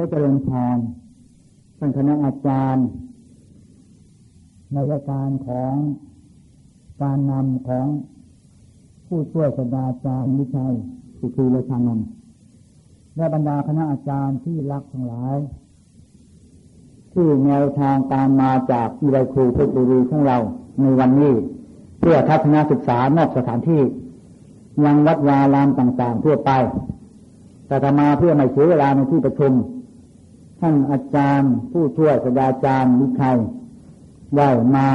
ก็เจริญพรท่านคณะอาจารย์ ในรายการของการนำของผู้ช่วยศาสตราจารย์วิชัยสุขีเลชานนท์และบรรดาคณะอาจารย์ที่รักทั้งหลาย ที่แนวทางตามมาจากวิเลยครูเพชรบุรีของเราในวันนี้ เพื่อทัศนศึกษานอกสถานที่ยังวัดวารามต่างๆทั่วไป แต่ทมาเพื่อไม่เสียเวลาในที่ประชุม ท่านอาจารย์ ผู้ช่วยศาสตราจารย์วิชัยได้มา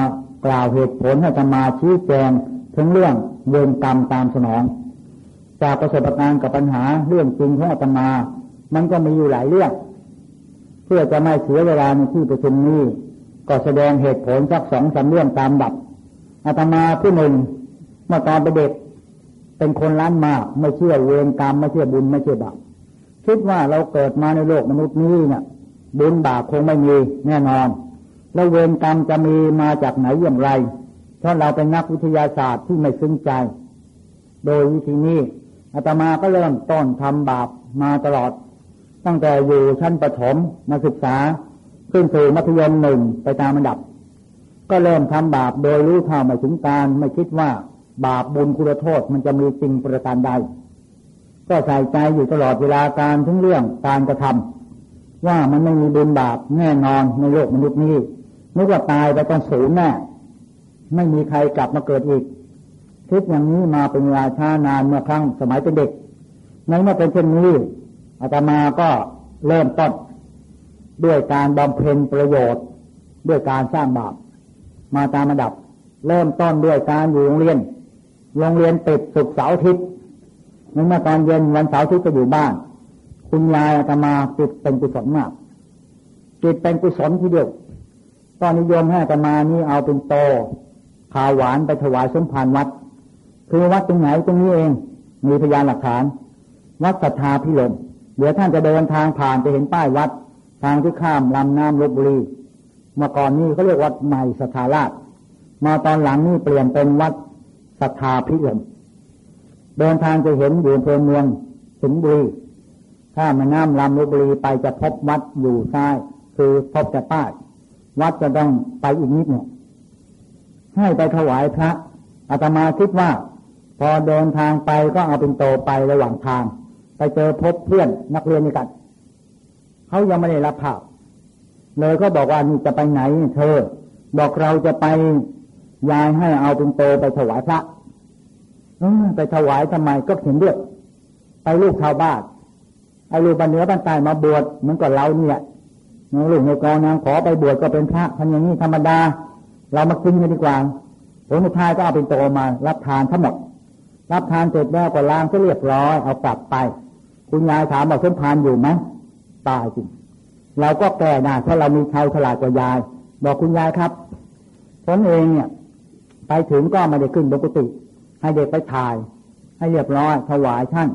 กล่าวเหตุผลให้ธรรมาชี้แจงถึงเรื่องเวรกรรมตามสนอง จากประสบการณ์กับปัญหาเรื่องจริงของอาตมา มันก็มีอยู่หลายเรื่อง เพื่อจะไม่เสียเวลาในที่ประชุมนี้ ก็แสดงเหตุผลสักสองสาเรื่องตามดับอาตมาผู้หนึ่งเมื่อตอนเป็นเด็ก เป็นคนล้านมาก ไม่เชื่อเวรกรรมไม่เชื่อบุญไม่เชื่อบาปคิดว่าเราเกิดมาในโลกมนุษย์นี้เนี่ย บุญบาปคงไม่มีแน่นอน แล้วเวรกรรมจะมีมาจากไหนอย่างไร เพราะเราเป็นนักวิทยาศาสตร์ที่ไม่ซึ้งใจ โดยวิธีนี้อาตมาก็เริ่มต้นทำบาปมาตลอด ตั้งแต่อยู่ชั้นประถมมาศึกษาขึ้นสู่มัธยมหนึ่งไปตามระดับ ก็เริ่มทำบาปโดยรู้เท่าไม่ถึงการไม่คิดว่าบาปบุญคุณโทษมันจะมีจริงประการใดก็ใส่ใจอยู่ตลอดเวลาการทั้งเรื่องการกระทำ ว่ามันไม่มีบุญบาปแน่นอนในโลกมนุษย์นี้นึกว่าตายไปต้องสูญแน่ไม่มีใครกลับมาเกิดอีกคิดอย่างนี้มาเป็นเวลาช้านานเมื่อครั้งสมัยเป็นเด็กในเมื่อเป็นเช่นนี้อาตมาก็เริ่มต้นด้วยการบำเพ็ญประโยชน์ ด้วยการสร้างบาปมาตามระดับ เริ่มต้นด้วยการอยู่โรงเรียน โรงเรียนติดสุกเสาร์อาทิตย์เมื่อตอนเย็นวันเสาร์อาทิตย์ก็อยู่บ้าน คุณยายอาตมาติดเป็นกุศลมากติดเป็นกุศลที่เดียวตอนนิยมให้อาตมานี้เอาเป็นโตขาวหวานไปถวายสมภารวัด คือวัดตรงไหนตรงนี้เอง มีพยานหลักฐาน วัดสัทธาพิลมเดี๋ยวท่านจะเดินทางผ่านไปเห็นป้ายวัด ทางที่ข้ามลำน้ำลบบุรีเมื่อก่อนนี้เขาเรียกวัดใหม่สัทธาราชมาตอนหลังนี่เปลี่ยนเป็นวัดสัทธาพิลมเดินทางจะเห็นอยู่เพลินเมืองสิงห์บุรี ถ้ามาน้ำลำลบบุรีไปจะพบวัดอยู่ซ้าย คือพบแต่ป้ายวัดจะต้องไปอีกนิดเนี่ยให้ไปถวายพระอาตมาคิดว่า พอเดินทางไปก็เอาเป็นโตไประหว่างทาง ไปเจอพบเพื่อนนักเรียนนี่กันเขายังไม่ได้รับภาพเลยก็บอกว่านี่จะไปไหนเธอ บอกเราจะไปยายให้เอาเป็นโตไปถวายพระไปถวายทำไมก็เห็นด้วย ไปลูกชาวบ้าน ไอ้ลูกบันเนื้อบันตายมาบวชเหมือนกับเราเนี่ยลูกในกองนางขอไปบวชก็เป็นพระทันอย่างนี้ธรรมดา เรามากินกันดีกว่าผลสุดท้ายก็เอาเป็นโตมา รับทานทั้งหมด รับทานเสร็จแล้วก็ล้างก็เรียบร้อยเอากลับไป คุณยายถามว่าส้นทานอยู่ไหมตายจริงเราก็แก้ได้เพราะเรามีชาวฉลาดกว่ายาย บอกคุณยายครับผมเองเนี่ย ไปถึงก็ไม่ได้ขึ้นบนกุฏิให้เด็กไปถ่าย ให้เรียบร้อยถวายท่าน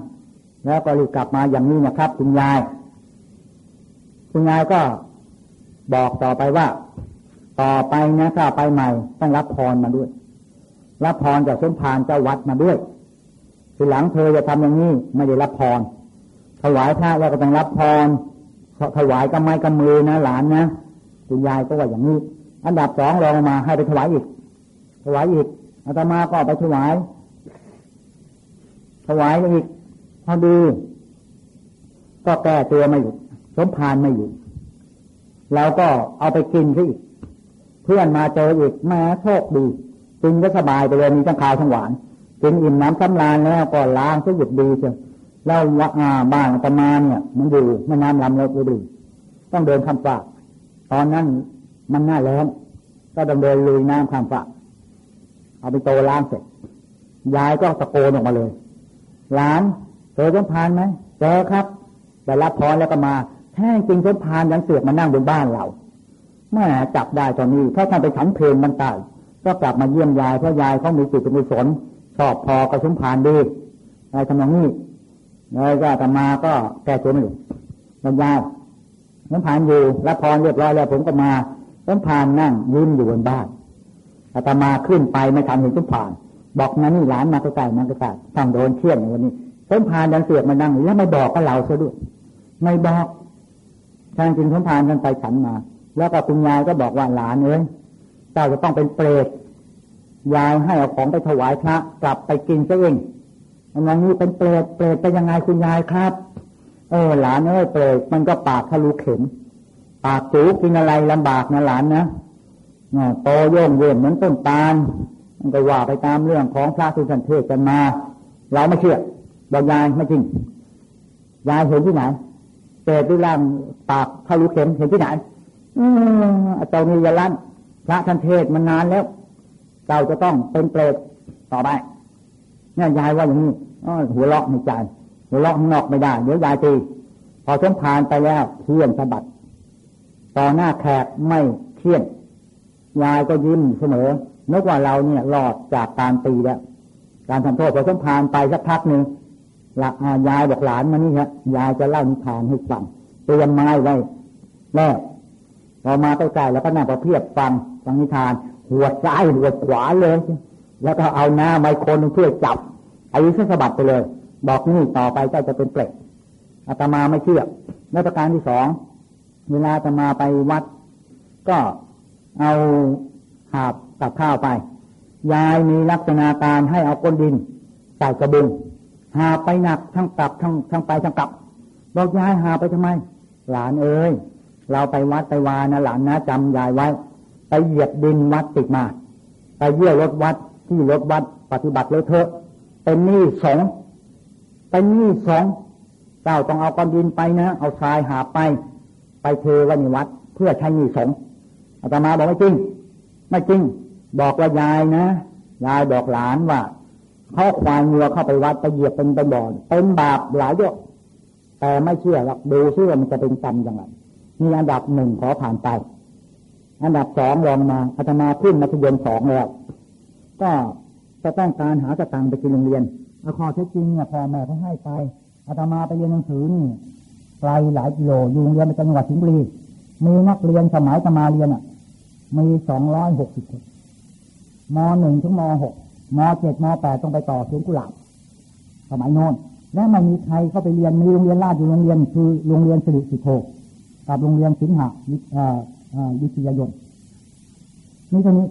แล้วก็รีบกลับมาอย่างนี้นะครับ คุณยาย คุณยายก็บอกต่อไปว่า ต่อไปนะถ้าไปใหม่ ต้องรับพรมาด้วย รับพรจากสมภารเจ้าวัดมาด้วยทีหลังเธอจะทำอย่างนี้ไม่ได้รับพรถวายพระแล้วก็ต้องรับพรถวายกำไม้กำมือนะหลานนะคุณยายก็ว่าอย่างนี้ อันดับสองรองมาให้ไปถวายอีก ถวายอีกอาตมาก็ไปถวาย ถวายอีก พอดี ก็แก้ตัวไม่หยุดสมภารไม่หยุดเราก็เอาไปกินซะอีกพื่อนมาเจออีกแม้โชคดีกินก็สบายไปเลยมีทั้งขาวทั้งหวานกินอิ่มน้ำสำราญแล้วก็ล้างก็หยุดดีเชียวแล้วว่าบ้านตะมาเนี่ย มันอยู่แม่น้ำลำเล็กดีต้องเดินข้ามฝากตอนนั้นมันหน้าแล้งก็ต้องเดินลุยน้ำข้ามฝากเอาไปโตล้างเสร็จยายก็ตะโกนออกมาเลยหลาน เจอสมพานไหมเจอครับแต่รับพรแล้วก็มาแท้จริงสมพานยังเสือกมานั่งบนบ้านเราแม่จับได้ตอนนี้ถ้าท่านไปฉันเพลงมันตายก็กลับมาเยี่ยมยายเพราะยายเขามีจิตเป็นสนชอบพอกระสุนผ่านดีอะไรทำนองนี้เลยก็ธรรมาก็แก้ตัวไม่ถูกแล้วยายน้ำผ่านอยู่รับพรเรียบร้อยแล้วผมก็มาน้ำผ่านนั่งยืนอยู่บนบ้านอาตมาขึ้นไปไม่ทันเห็นสมผ่านบอกนั่นนี่หลานมาใกล้ๆมาใกล้ๆต้องโดนเที่ยงวันนี้ ส้มผ่านยังเสือกมานั่งแล้วไม่บอกกับเราซะด้วยไม่บอกทานจึงสมภารกันไปฉันมา แล้วก็คุณยายก็บอกว่าหลานเอ้ยเจ้าจะต้องเป็นเปรตยายให้เอาของไปถวายพระกลับไปกินซะเองอันนี้เป็นเปรตเปรตไปยังไงคุณยายครับ เออหลานเอ้ยเปรตมันก็ปากทะลุเข็มปากจูกินอะไรลำบากนะหลานนะโตโยงเย็นเหมือนต้นตาลมันก็ว่าไปตามเรื่องของพระสุสันเทศกันมา เราไม่เชื่อ บอกยายไม่จริงยายเห็นที่ไหนเปรตที่ล่างปากทะลุเข็มเห็นที่ไหนอืมเจ้านี่ยาลั่นพระท่านเทศมันนานแล้วเจ้าจะต้องเป็นเปรตต่อไปเนี่ยยายว่าอย่างนี้หัวเลาะในใจหัวเลาะนอกไม่ได้เดี๋ยวยายตีพอสมผ่านไปแล้วเที่ยนสะบัดต่อหน้าแขกไม่เที่ยนยายก็ยิ้มเสมอนึกว่าเราเนี่ยรอดจากการตีแล้ว การทำโทษพอสมผ่านไปสักพักหนึ่ง ละยายบอกหลานมานี่ฮะยายจะเล่านิทานให้ฟังเตรียมไม้ไว้แม่พอมาใกล้ๆแล้วก็นั่งประเพียบฟังฟังนิทาน หัวซ้ายหัวขวาเลย แล้วก็เอาหน้าไมคนเพื่อจับอายุสะบัดไปเลย บอกนี่ต่อไปเจ้าจะเป็นเปรตอาตมาไม่เชื่อและประการที่สองเวลาอาตมาไปวัด ก็เอาหาบกับข้าวไป ยายมีลักษณะการให้เอาก้นดินใส่กระบุง หาไปหนักทั้งกลับทั้งทั้งไปทั้งกลับบอกยายหาไปทำไม หลานเอ้ยเราไปวัดไปวานะหลานนะจำยายไว้ ไปเหยียบดินวัดติดมา ไปเยี่ยวรถวัดที่รถวัดปฏิบัติเลยเถอะ เป็นหนี้สองเป็นหนี้สองเจ้าต้องเอาก้อนดินไปนะเอาทรายหาไป ไปเทไว้ในวัด เพื่อใช้หนี้สองอาตมาบอกไม่จริง ไม่จริง บอกว่ายายนะยายบอกหลานว่า เขาควายเงือเข้าไปวัดไปเหยียบเป็นไปบ่อนเป็นบาปหลายเยอะแต่ไม่เชื่อหรอกดูซิว่ามันจะเป็นกรรมยังไงมีอันดับหนึ่งขอผ่านไป อันดับสองรองมาอาตมาขึ้นมัธยมสองแล้ว ก็จะต้องการหาสตังค์ไปกินโรงเรียนเอาข้อเท็จจริงเนี่ยพ่อแม่เขาให้ไปอาตมาไปเรียนหนังสือนี่ไกลหลายกิโลอยู่โรงเรียนในจังหวัดสิงห์บุรีมีนักเรียนสมัยอาตมาเรียนอะมีสองร้อยหกสิบคนมหนึ่งถึงมหก มเจ็ดมแปดต้องไปต่อสวนกุหลาบสมัยโน้นและไม่มีใครเข้าไปเรียนมีโรงเรียนลาดอยู่โรงเรียนคือโรงเรียนสิริสิโธกับโรงเรียนสิงหะวิทยายนนี่ตรงนี้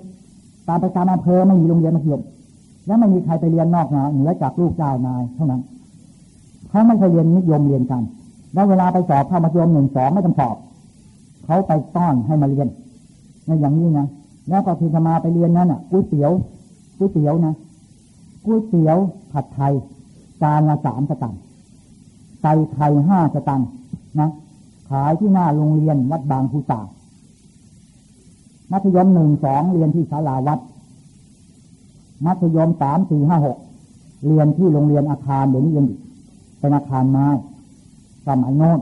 ตามประการอำเภอไม่มีโรงเรียนมัธยมและไม่มีใครไปเรียนนอกนะเหนือจากลูกเจ้านายเท่านั้นเขาไม่เคยเรียนนิยมเรียนกัน แล้วเวลาไปสอบเข้ามัธยมหนึ่งสองไม่ต้องสอบเขาไปต้อนให้มาเรียนในอย่างนี้นะแล้วก็ที่จะมาไปเรียนนั้นอะก๋วยเตี๋ยว ก๋วยเตี๋ยวนะก๋วยเตี๋ยวผัดไทยจานละสามสตางค์ใส่ไข่ห้าสตางค์นะขายที่หน้าโรงเรียนวัดบางภูตามัธยมหนึ่งสองเรียนที่ศาลาวัด มัธยมสามสี่ห้าหกเรียนที่โรงเรียนอาคารเดี๋ยวนี้ยังเป็นอาคารไม้สมัยโน้น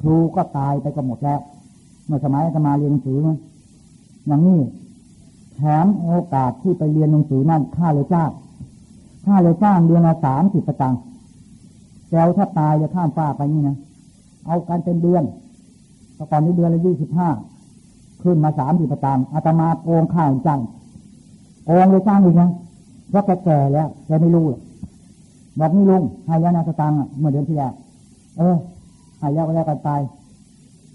ครูก็ตายไปก็หมดแล้วเมื่อสมัยจะมาเรียนหนังสืออย่างนี้ แถมโอกาสที่ไปเรียนหนังสือนั่นค่าเลยจ้างค่าเลยจ้างเดือนละสามสิบประตังแล้วถ้าตายจะข้ามฟ้าไปนี่นะ เอาการเป็นเดือนแต่ก่อนนี้เดือนละยี่สิบห้าขึ้นมาสามสิบประตามอาตมาโกงข้าวจังโกงเลยจ้างอีกนะเพราะแกแก่แล้วแกไม่รู้บอกนี่ลุงหายานาสตังอะเมื่อเดือนที่แล้วเออหายาก็แล้วกันไป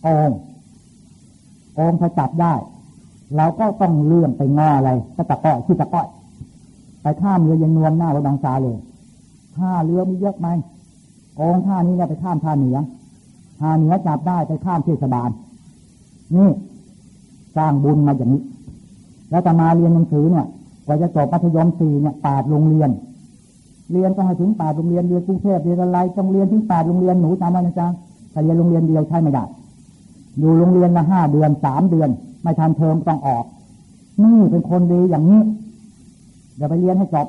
โกงโกงถ้าจับได้ เราก็ต้องเลื่อนไปงออะไรก็ตะก้อยที่ตะก้อยไปข้ามเรือยังนวมหน้าวัดบางซาเลยท่าเรือมีเยอะไหมโกงท่านี้เนี่ยไปข้ามท่าเหนือท่าเหนือจับได้ไปข้ามเทศบาล นี่สร้างบุญมาอย่างนี้ แล้วจะมาเรียนหนังสือเนี่ยกว่าจะจบมัธยมสี่เนี่ยแปดโรงเรียน เรียนต้องให้ถึงแปดโรงเรียนเรียนกรุงเทพเรียนอะไรต้องเรียนถึงแปดโรงเรียนหนูจำไว้นะจ๊ะถ้าเรียนโรงเรียนเดียวใช่ไม่ได้อยู่โรงเรียนละห้าเดือนสามเดือน ไม่ทันเทอมต้องออก นี่เป็นคนดีอย่างนี้เดี๋ยวไปเรียนให้จบ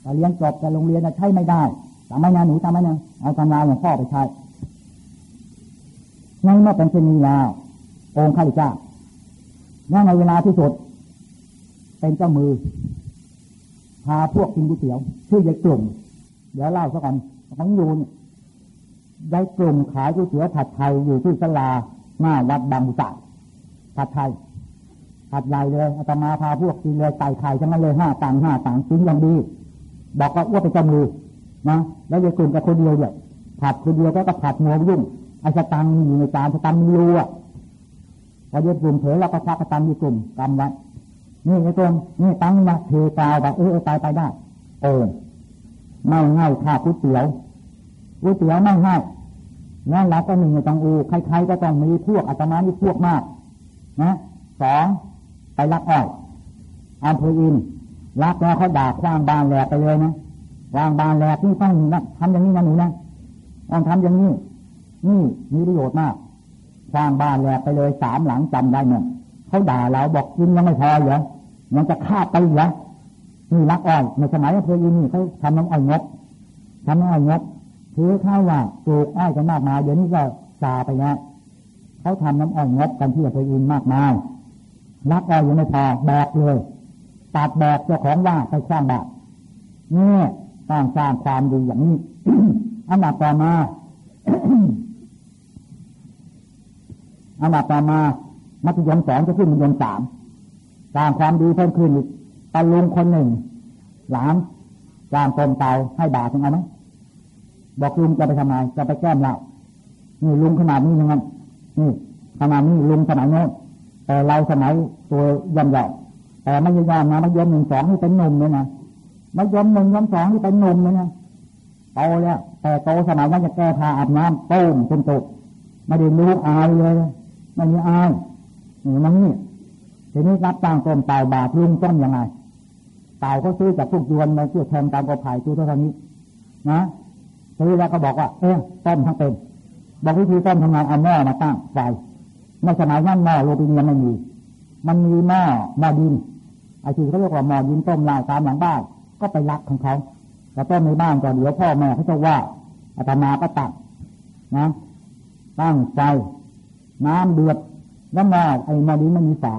แต่เรียนจบแต่โรงเรียนใช้ไม่ได้จำไว้นะหนูจำไว้นะเอาตำราของพ่อไปใช้ในเมื่อเป็นเช่นนี้แล้วองค์ข้าพเจ้านั่นในเวลาที่สุด เป็นเจ้ามือ พาพวกกินก๋วยเตี๋ยว ชื่อยายกลุ่ม เดี๋ยวเล่าสักก่อนของยูนยายกลุ่มขายก๋วยเตี๋ยวผัดไทยอยู่ที่สลาหน้าวัดบางบุษา ผัดไทยผัดใหญ่เลยอาตมาพาพวกกินเลยไก่ไข่ทั้งนั้นเลยห้าตังห้าตังกินอย่างดี บอกว่าอ้วเป็นเจ้ามือนะแล้วยายกลุ่มกับคนเดียวเนี่ยผัดคนเดียวก็ก็ผัดหัวยุ่งไอ้สตังอยู่ในจานสตังมีรูอะพอเย็บกลุ่มเผลอเราก็ควักสตังอยู่กลุ่มกำไว้นี่ไอ้ตรงนี่ตังมาเทกาวไปเออตายไปได้เออไม่ง่ายค่าก๋วยเตี๋ยวก๋วยเตี๋ยวไม่ง่ายงั้นเราก็หนึ่งในตังอูใครๆก็ต้องมีพวกอาตมานี่พวกมาก นะสองไปรักอ้อยอำเภออินรักแล้วเขาด่าคว้างบานแหลกไปเลยนะวางบานแหลกนี่ต้องนะทำอย่างนี้นะหนูนะต้องทำอย่างนี้นี่มีประโยชน์มากสร้างบ้านแหลกไปเลยสามหลังจำได้เนี่ยเขาด่าเราบอกกินยังไม่พอเหรอยังจะฆ่าไปเหรอนี่รักอ้อยในสมัยอำเภออินนี่เขาทำน้ำอ้อยงดทำน้ำอ้อยงดถือข้าวว่าปลูกอ้อยกันมากมายเดี๋ยวนี้ก็ซาไปแล้ว เขาทำน้ำอ้อยงดกันที่อำเภออินมากมายรักอ้อยยังไม่พอแบกเลยตัดแบกเจ้าของว่าไปสร้างบาปนี่ต้องสร้างความดีอย่างนี้อันดับต่อมาอันดับต่อมามัธยมสองจะขึ้นมัธยมสามสร้างความดีเพิ่มขึ้นอีกตาลุงคนหนึ่งหลานสร้างตมเตาให้บาทยังไงไหมบอกลุงจะไปทำไมจะไปแก้มเรานี่ลุงขนาดนี้ยังไง นี่ขนาดนี้ลุงสมัยโน้นแต่เราสมัยตัวย่ำใหญ่แต่ไม่ยอมนะมัธยมหนึ่งสองนี่เป็นนมเลยนะมัธยมหนึ่งยมสองนี่เป็นนมเลยนะโตแล้วแต่โตสมัยนั้นจะแก้ผ้าอาบน้ำต้มจนตกไม่ได้รู้อายเลยไม่มีอายนี่มันนี่ทีนี้รับจ้างต้มเต่าบาทลุงต้มยังไงเต่าเขาซื้อจากพวกยวนมาเชื่อแทนตามกระไผ่ตัวเท่านี้นะซื้อแล้วก็บอกว่าเออต้มทั้งเป็น บอกวิธีต้มทำงานเอาหม้อมาตั้งไฟในสมัยนั้นหม้อโรตีเนียไม่มี มันมีหม้อหม้อดินไอ้ที่เขาเรียกว่าหม้อดินต้มลายตามหลังบ้านก็ไปรักของเขาแต่ต้มในบ้านก็เดี๋ยวพ่อแม่เขาจะว่าอาตมาก็ตักนะตั้งไฟน้ำเดือดแล้วหม้อไอ้หม้อดินไม่มีฝา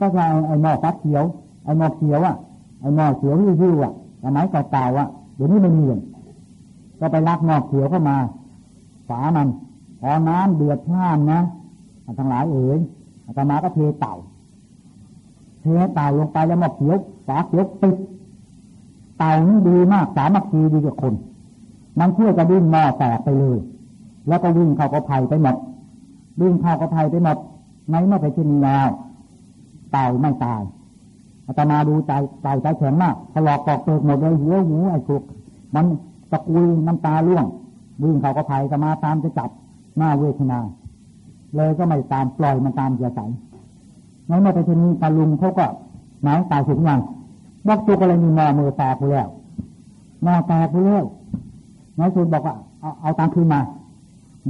ก็จะเอาไอ้หม้อฟักเขียวไอ้หม้อเขียวอะไอ้หม้อเขียวที่ยิ้วอะสมัยเก่าๆอะเดี๋ยวนี้ไม่มีเลยก็ไปรักหม้อเขียวเข้ามาฝามัน พอน้ำเดือดพล่านนะทั้งหลายเอ๋ยอาตมาก็เทเต่า เทเต่าลงไปแล้วหม้อเขียวฝาเขียวปิดเต่านี่ดีมากสามัคคีดีกับคนมันเชื่อจะดิ้นหม้อแตกไปเลย แล้วก็วิ่งเข้ากระไผ่ไปหมดวิ่งเข้ากระไผ่ไปหมดในเมื่อไปที่นี่แล้วเต่าไม่ตายอาตมาดูใจใจใจแข็งมากถลอกปอกเปลือกหมดเลยหัวหูไอ้ขุกมันตะกุยน้ำตาล่วงวิ่งเข้ากระไผ่จะมาตามจะจับ หน้าเวทนา เลยก็ไม่ตามปล่อยมันตามเสียใจในเมื่อไปที่นี่ตาลุงเขาก็หนตายสุดยังบอกตัวอะไรมีมอมือแตกไปแล้วมอแตกไปแล้วนายสุดบอกว่าเอาเอาตังคืนมา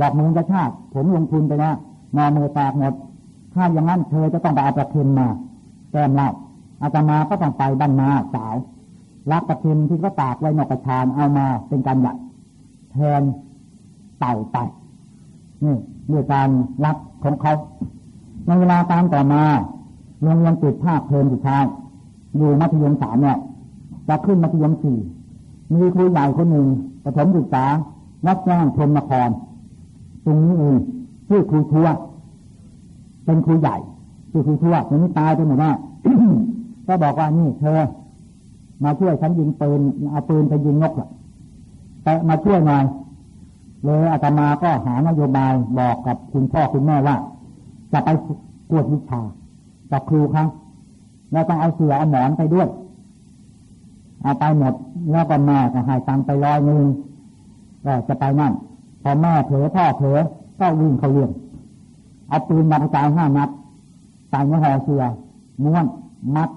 บอกมึงจะชาติผมลงทุนไปแล้วมอมือตกหมด ถ้าอย่างนั้นเธอจะต้องไปเอาประเคนมาแก้มเล่าอาตมาก็ต้องไปบ้านนาสาวรักประเคนที่ก็ตากไว้นอกกระชานเอามาเป็นการหยัดแทนเต่าไป นี่เรื่องการรักของเขาในเวลาตามต่อมาโรงเรียนติดภาคเพลินสุดท้ายอยู่มัธยมสามเนี่ยจะขึ้นมัธยมสี่มีครูใหญ่คนหนึ่งประถมศึกษาวัดแจ้งพรมนคร ตรงนี้เองชื่อครูชัวเป็นครูใหญ่ชื่อครูชัวตอนนี้ตายไปหมดแล้วก็บอกว่านี่เธอ มาช่วยฉันยิงปืนเอาปืนไปยิงนกอะแต่มาช่วยหน่อย เลยอาตมาก็หานโยบายบอกกับคุณพ่อคุณแม่ว่า จะไปกวดวิชากับครูครั้งเราต้องเอาเสือเอาหมอนไปด้วย เอาไปหมดแล้วก็แม่ก็หายตังไปร้อยหนึ่งก็จะไปนั่นพอแม่เผลอพ่อเผลอก็วิ่งเขาเรียนเอาปืนมากระจายห้านัดใส่ในห่อเสือม้วนมัด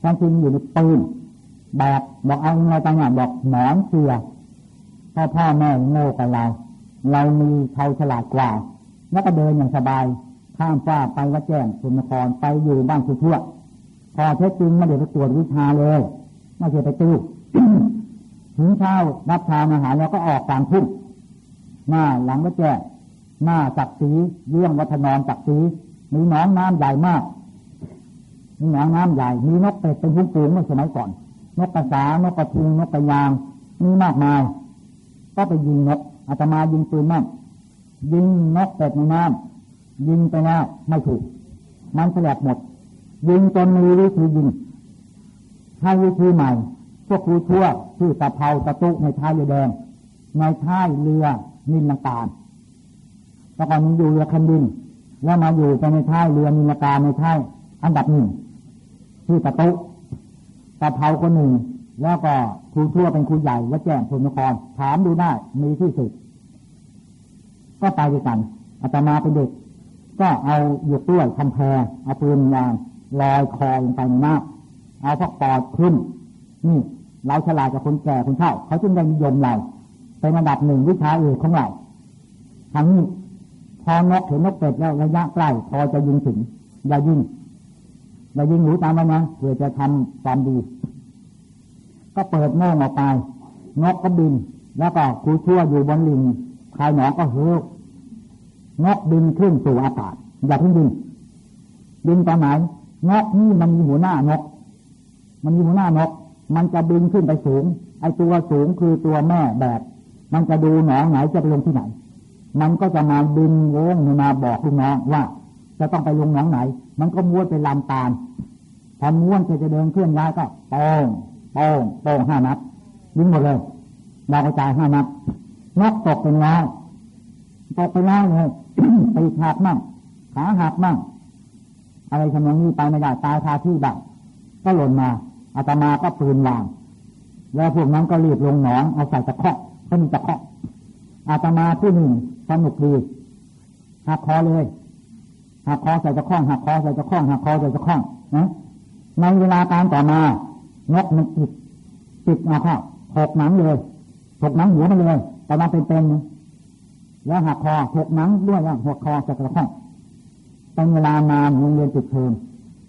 ความจริงอยู่ในปืนแบบบอกเอาอะไรต่างๆบอกหมอนเสือ พ่อพ่อแม่โง่กับเรา เรามีเขาฉลาดกว่า แล้วก็เดินอย่างสบาย ข้ามฟ้าไปวัดแจ้งสุนทรไปอยู่บ้านคุณทวพอเท็จจริงไม่ได้ไปตรวจวิชาเลยไม่ใช่ไปตู้ถึงเช้ารับทานอาหารแล้วก็ออกกลางทุ่งหน้าหลังวัดแจ้งหน้าจักสีเรื่องวัฒนอนจักสีมีหนองน้ำใหญ่มากมีหนองน้ำใหญ่ มีนกเป็ดเป็นพุ่งปูงเมื่อสมัยก่อน นกกระสานกกระทุงนกกระยางมีมากมาย ก็ไปยิงนกอาตมายิงปืนมั่งยิงนกเป็ดในน้ำยิงไปแล้วไม่ถูก มันแสลบหมด ยิงจนมีวิธียิงให้วิธีใหม่ พวกครูชั่วชื่อตะเภาตะตุในท้ายเรือแดงในท้ายเรือนินลังการแล้วก็มีอยู่เรือคันดิน แล้วมาอยู่ไปในท้ายเรือมีนากาในท้ายอันดับหนึ่งที่ประตูตะเภาคนหนึ่ง แล้วก็ครูชั่วเป็นครูใหญ่วัดแจ้งพลนคร ถามดูได้มีที่สุด ก็ไปด้วยกันอาตมาเป็นเด็ก ก็เอาหยกด้วยทำแพรเอาปืนยางลอยคอลงไปในน้ำเอาพักปอดขึ้น นี่เราฉลาดกับคนแก่คนเฒ่า เขาจึงได้นิยมเราเป็นอันดับหนึ่งวิชาเอกของเราทั้งนี้พอนกเห็นนกเป็ดแล้วระยะใกล้พอจะยิงถึงอย่ายิงอย่ายิงหนูตามมานะเพื่อจะทำความดี ก็เปิดโม่งออกไป นกก็บิน แล้วก็ครูชั่วอยู่บนลิงภายหนอก็เฮือกนกบินขึ้นสู่อากาศอย่าเพิ่งบินบินตอนไหนนกนี่มันมีหัวหน้านก มันมีหัวหน้านก มันจะบินขึ้นไปสูง ไอตัวสูงคือตัวแม่แบบ มันจะดูหนองไหนจะไปลงที่ไหน มันก็จะมาบินโว้งมาบอกลูกน้องว่า จะต้องไปลงหนองไหน มันก็ม้วนไปลำตาลพอม้วนจะจะเดินเคลื่อนย้ายก็ป้ง โป้งโป้งห้านัดยิงหมดเลยดาวกระจายห้านัดนกตกเป็นร้อยตกไปร้อยเลยตีหักมั่งขาหักมั่งอะไรทำนองนี้ไปไม่ได้ตายคาที่บ้างก็หล่นมาอาตมาก็ปืนวาง แล้วพวกนั้นก็รีบลงหนองเอาใส่ตะเคาะก็มีตะเคาะอาตมาผู้หนึ่งสนุกดีหักคอเลยหักคอใส่ตะข้องหักคอใส่ตะข้องหักคอใส่ตะข้องนะในเวลาการต่อมา นกมันติดติดมาเข้าถกหนังเลยถกหนังหัวมันเลยแต่มาเป็นๆแล้วหักคอถกหนังด้วยแล้วหัวคอใส่ตะข้องเป็นเวลานานโรงเรียนจุดเทอม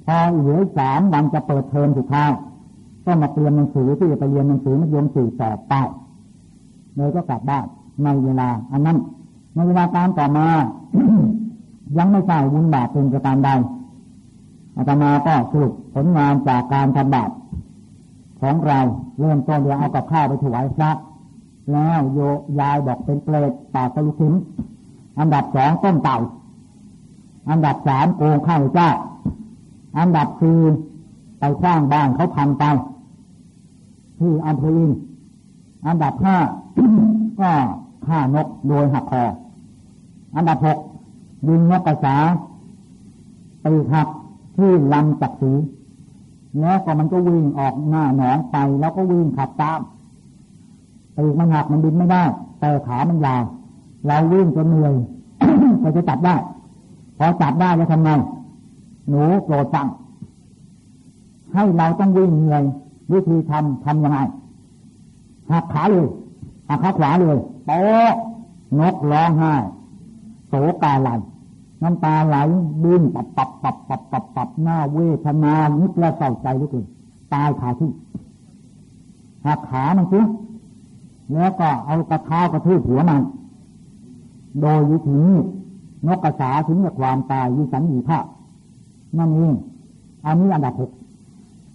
พอเหลือสามวันจะเปิดเทอมสุดท้ายก็มาเตรียมหนังสือที่จะไปเรียนหนังสือมัธยมสี่ต่อไปเลยก็กลับบ้านในเวลา อันนั้นในเวลาการต่อมา ยังไม่ทราบบุญบาปเป็นประการใดอาตมาก็สรุปผลงานจากการทำบาป ของเราเริ่มต้นเดี๋ยวเอากับข้าวไปถวายพระแล้วโยยายบอกเป็นเปรตปากตะลุกิมอันดับสองต้นเต่า อันดับสามโกงข้าวเจ้า อันดับสี่ไปสร้างบ้านเขาพังไปที่อัมพอินอันดับห้าก็ฆ่านกโดยหักคอ อันดับหกยิงนกกระสาปีหักที่ลำจักสี แล้วก็มันก็วิ่งออกหน้าหนองไป แล้วก็วิ่งขับตามปีมันหักมันบินไม่ได้ แต่ขามันยาวเราวิ่งจนเหนื่อยก็จะจับได้พอจับได้จะทำไงหนูโกรธจังให้เราต้องวิ่งเหนื่อยวิธีทำทำยังไงหักขาเลยหักขาขวาเลยโป๊ะนกร้องไห้โศกาไหล น้ำตาไหลบินปับปับปับปับปับปับหน้าเวทนานิดและเศร้าใจเหลือเกินตายขาที่หักขามันซิแล้วก็เอากระเท้ากระทืบหัวมันโดยวิธีนี้นกกระสาถึงกับความตายยิสันยีภาพนั่นเองอันนี้อันดับหก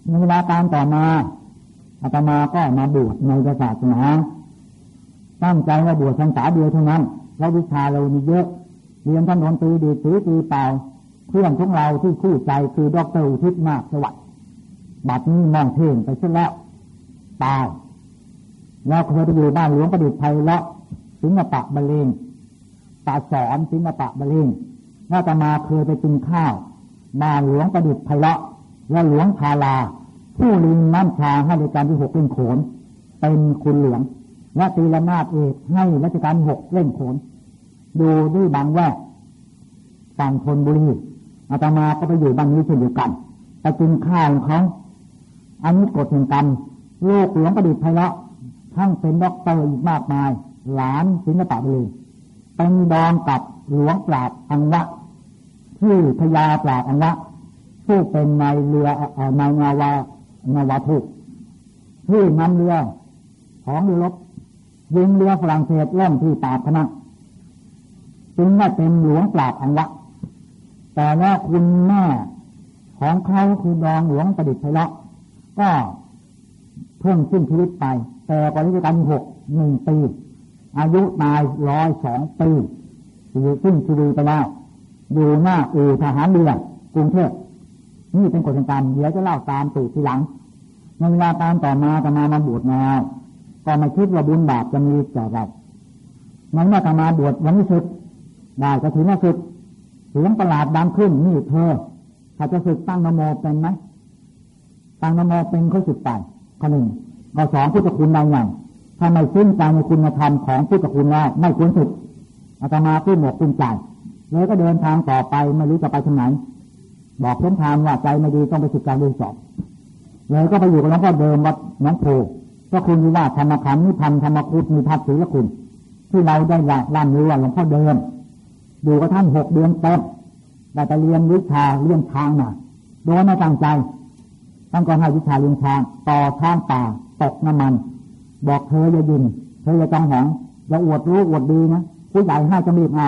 ในเวลาการต่อมาอาตมาก็มาบวชในศาสนาตั้งใจว่าบวชพรรษาเดียวเท่านั้นเพราะวิชาเรามีเยอะ เรียนท่านนนตีดีตีตีเปล่าเพื่อนของเราที่คู่ใจคือดรอุทิศมากสวัสดิ์บัดนี้มองเพ่งไปเสียแล้วตายแล้วเคยไปอยู่บ้านหลวงประดิษฐ์ไทยละสิงห์ปะบะเลงตาสอนสิงห์ปะบะเลงว่าจะมาเคยไปกินข้าวมาหลวงประดิษฐ์ไพละและหลวงพาลา ผู้ลิงน้ำชาให้ในการที่หกเป็นโขนเป็นคุณหลวงและตีละนาดเอกให้รัชการหกเล่นโขน ดูด้วยบางแวกต่างคนบุรีอาตมาก็ไปอยู่บ้านนี้เช่นเดียวกันไปกินข้าวของเขาอันนี้กฎแห่งกรรมลูกหลวงประดิษฐ์ไพเราะทั้งเป็นด็อกเตอร์อีกมากมาย หลานศิลปะเลยเป็นดองกับหลวงปราบอังวะที่พญาปราบอังวะผู้เป็นนายเรือในนาวานาวาทุกที่นำเรือของเรือรบยิงเรือฝรั่งเศสล่มที่ปาพนัง จึงได้เป็นหลวงปราบอังวะแต่แล้วคุณแม่ของเขาคือดองหลวงประดิษฐ์ไพเราะก็เพิ่งสิ้นชีวิตไป แต่ก่อนที่จะการหกหนึ่งปี อายุตายร้อยสองปีอยู่สิ้นชีวิตไปแล้วอยู่หน้าอู่ทหารเรือกรุงเทพนี่เป็นกฎแห่งกรรมเดี๋ยวจะเล่าตามตู่ทีหลังในเวลาตามต่อมาจะมามาบวชแนวก็ม่คิดว่าบุญบาปจะมีแก่เราในเมื่อตมาบวชวันนี้สุด ได้ก็ถือว่าสึกเสียงประหลาดดังขึ้นนี่เธอถ้าจะสึกตั้งนโมเป็นไหมตั้งนโมเป็นเขาสึกไปข้อหนึ่งข้อสองพุทธคุณใดอย่างถ้าไม่ซึ้งใจในคุณธรรมของพุทธคุณแล้วไม่ควรสึกอาตมาขึ้นหมกขึ้นใจเลยก็เดินทางต่อไปไม่รู้จะไปทางไหน บอกเพื่อนทางว่าใจไม่ดีต้องไปสึกการเรียนสอบเลยก็ไปอยู่กับหลวงพ่อเดิมวัดน้องโพก็คุณว่าธรรมขันธ์นิพันธ์ธรรมคุตมีพัฒศีลคุณ ที่เราได้ร่ำรู้ว่าหลวงพ่อเดิม อยู่กับท่านหกเดือนเต็มได้ไปเรียนวิชาเรื่องช้างมาโดยไม่ตั้งใจตั้งก่อนให้วิชาเรียนช้าง ต่อช้างป่าตกน้ำมัน บอกเธออย่ายินเธออย่าจังหองอย่าอวดรู้อวดดีนะผู้ใหญ่ให้จะมีเอา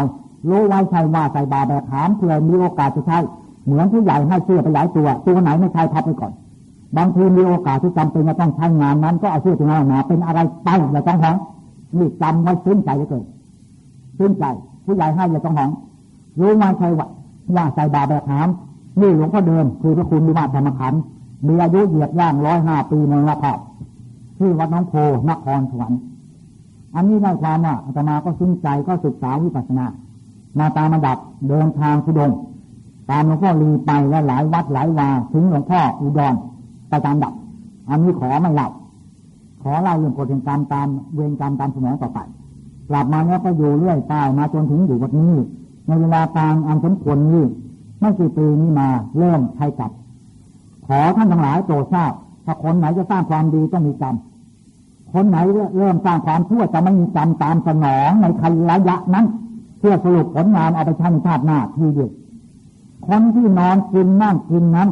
รู้ไว้ใช่ว่าใส่บาแบกหามเพื่อมีโอกาสจะใช้เหมือนผู้ใหญ่ให้เสื้อไปหลายตัว ตัวไหนไม่ใช่พับไปก่อน บางทีมีโอกาสที่จำเป็นจะต้องใช้งานนั้น ก็เอาเสื้อตัวนั้นมาเป็นอะไรไปอย่าจังหองนี่จำไว้ซึ้งใจเลยเกิดซึ้งใจ ผู้ใหญ่ให้อย่าจังหอง รู้ไว้ใช่ว่าว่าใส่บาแบกหามนี่หลวงพ่อเดิมคือพระคุณมิมาธรรมขันธ์มีอายุเหยียดย่างร้อยห้าปีในละภาพที่วัดน้องโพนครสวรรค์อันนี้ได้ความว่าอาตมาก็ซึ้งใจก็ศึกษาวิปัสสนา มาตามระดับเดินทางทุดง ตามหลวงพ่อลีไปและหลายวัดหลายวาถึงหลวงพ่ออุดรไปตามดับ อันนี้ขอไม่เล่าขอเล่าเรื่องกฎแห่งกรรมตามเวรกรรมตามสมองต่อไป กลับมาแล้วก็อยู่เรื่อยไปมาจนถึงอยู่วันนี้ ในเวลาตางอันสมควรนี้ไม่กี่ปีนี้มาเริ่มใช้กับขอท่านทั้งหลายโปรดทราบถ้าคนไหนจะสร้างความดีต้องมีกรรมคนไหนเริ่มสร้างความชั่วจะไม่มีกรรมตามสนองในคันระยะนั้น เพื่อสรุปผลงานเอาไปใช้ในชาติหน้าทีเดียวคนที่นอนกินนั่งกินนั้น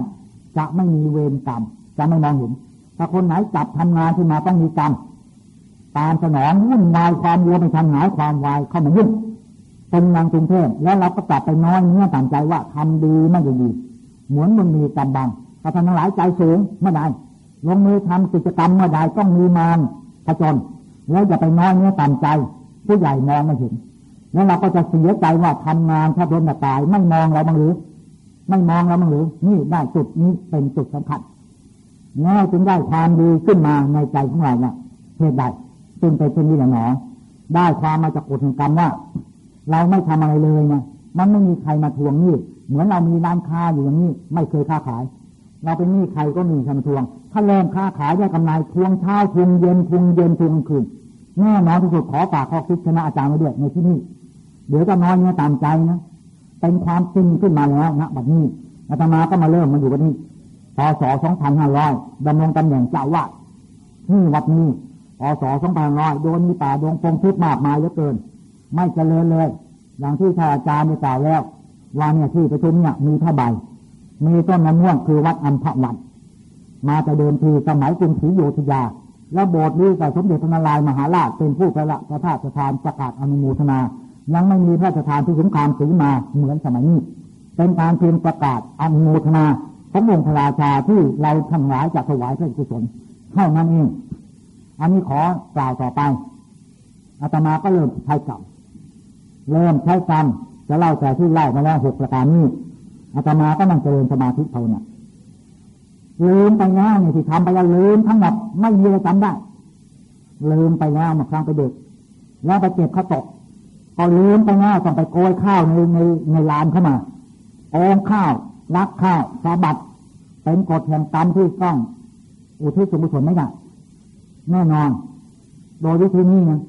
จะไม่มีเวรกรรมจะไม่มองเห็นถ้าคนไหนจับทำงานขึ้นมาต้องมีกรรม ตามสนองวุ่นวายความวัวไปทำหายความวายเข้ามายุ่งเป็นนางกรุงเทพแล้วเราก็กลับไปน้อยเนื้อตางใจว่าทำดีไม่ดี เหมือนมันมีกรรมบังถ้าท่านทั้งหลายใจสูงเมื่อใดลงมือทำกิจกรรมเมื่อใดต้องมีมารผจญแล้วอย่าไปน้อยเนื้อต่ำใจ ผู้ใหญ่มองไม่เห็นแล้วเราก็จะเสียใจว่าทำงานถ้าโดนตายไม่มองเราบ้างหรือ ไม่มองเราบ้างหรือ นี่ได้จุดนี้เป็นจุดสำคัญแล้วจึงได้ความดีขึ้นมาในใจของเราเนี่ยเหตุใด จึงเป็นเช่นนี้แหละหนอ ได้ความมาจากกฎแห่งกรรมว่า เราไม่ทำอะไรเลยนะมันไม่มีใครมาทวงหนี้เหมือนเรามีร้านค้าอยู่อย่างนี้ ไม่เคยค้าขาย เราเป็นหนี้ใครก็มีใครมาทวง ถ้าเริ่มค้าขายได้กำไรทวงเช้าทวงเย็นทวงเย็นทวงคืนแน่นอนที่สุดขอฝากข้อคิดชนะอาจารย์ไว้ด้วยในที่นี้เดี๋ยวจะน้อยเนื้อตามใจนะเป็นความจริงขึ้นมาแล้วนะบัดนี้อาตมาก็มาเริ่มมาอยู่วันนี้พศ2500ดำรงตำแหน่งเจ้าวาดที่วัดนี้ พศ2500โดนมีป่าดงพงพิษมากมายเหลือเกิน ไม่เจริญเลย อย่างที่ท่านอาจารย์ได้กล่าวแล้วว่าเนี่ยที่ประชุมเนี่ยมีผ้าใบ มีต้นมะม่วงคือวัดอัมพวัน มาแต่เดิมทีสมัยกรุงศรีอยุธยา แล้วโบสถ์นี้กับสมเด็จพระนารายมหาราชเป็นผู้พระละพระธาตุทานประกาศอนุโมทนา ยังไม่มีพระราชทานที่สงครามสีมาเหมือนสมัยนี้ เป็นการเพียงประกาศอนุโมทนาขององค์พระราชาที่เราทั้งหลายจะถวายพระกุศลเท่านั้นเอง อันนี้ขอกล่าวต่อไปอาตมาก็เริ่มใช้กรรมเริ่มใช้กรรมจะเล่าแต่ที่เล่ามาแล้วหกประการนี้อาตมาก็นั่งเจริญสมาธิเท่านั้นลืมไปแล้วนี่ที่ทำไปแล้วลืมทั้งหมดไม่มีอะไรจำได้ ลืมไปแล้วมาครั้งไปเด็ก แล้วไปเก็บข้าวตกก็ลืมไปแล้วต้องไปโกยข้าวในในในลานเข้ามาโองข้าวรักข้าวสาบัดเป็นกฎแห่งกรรมที่ต้องอุทิศส่วนกุศลไม่ได้ แน่นอน โดยวิธีนี้นะ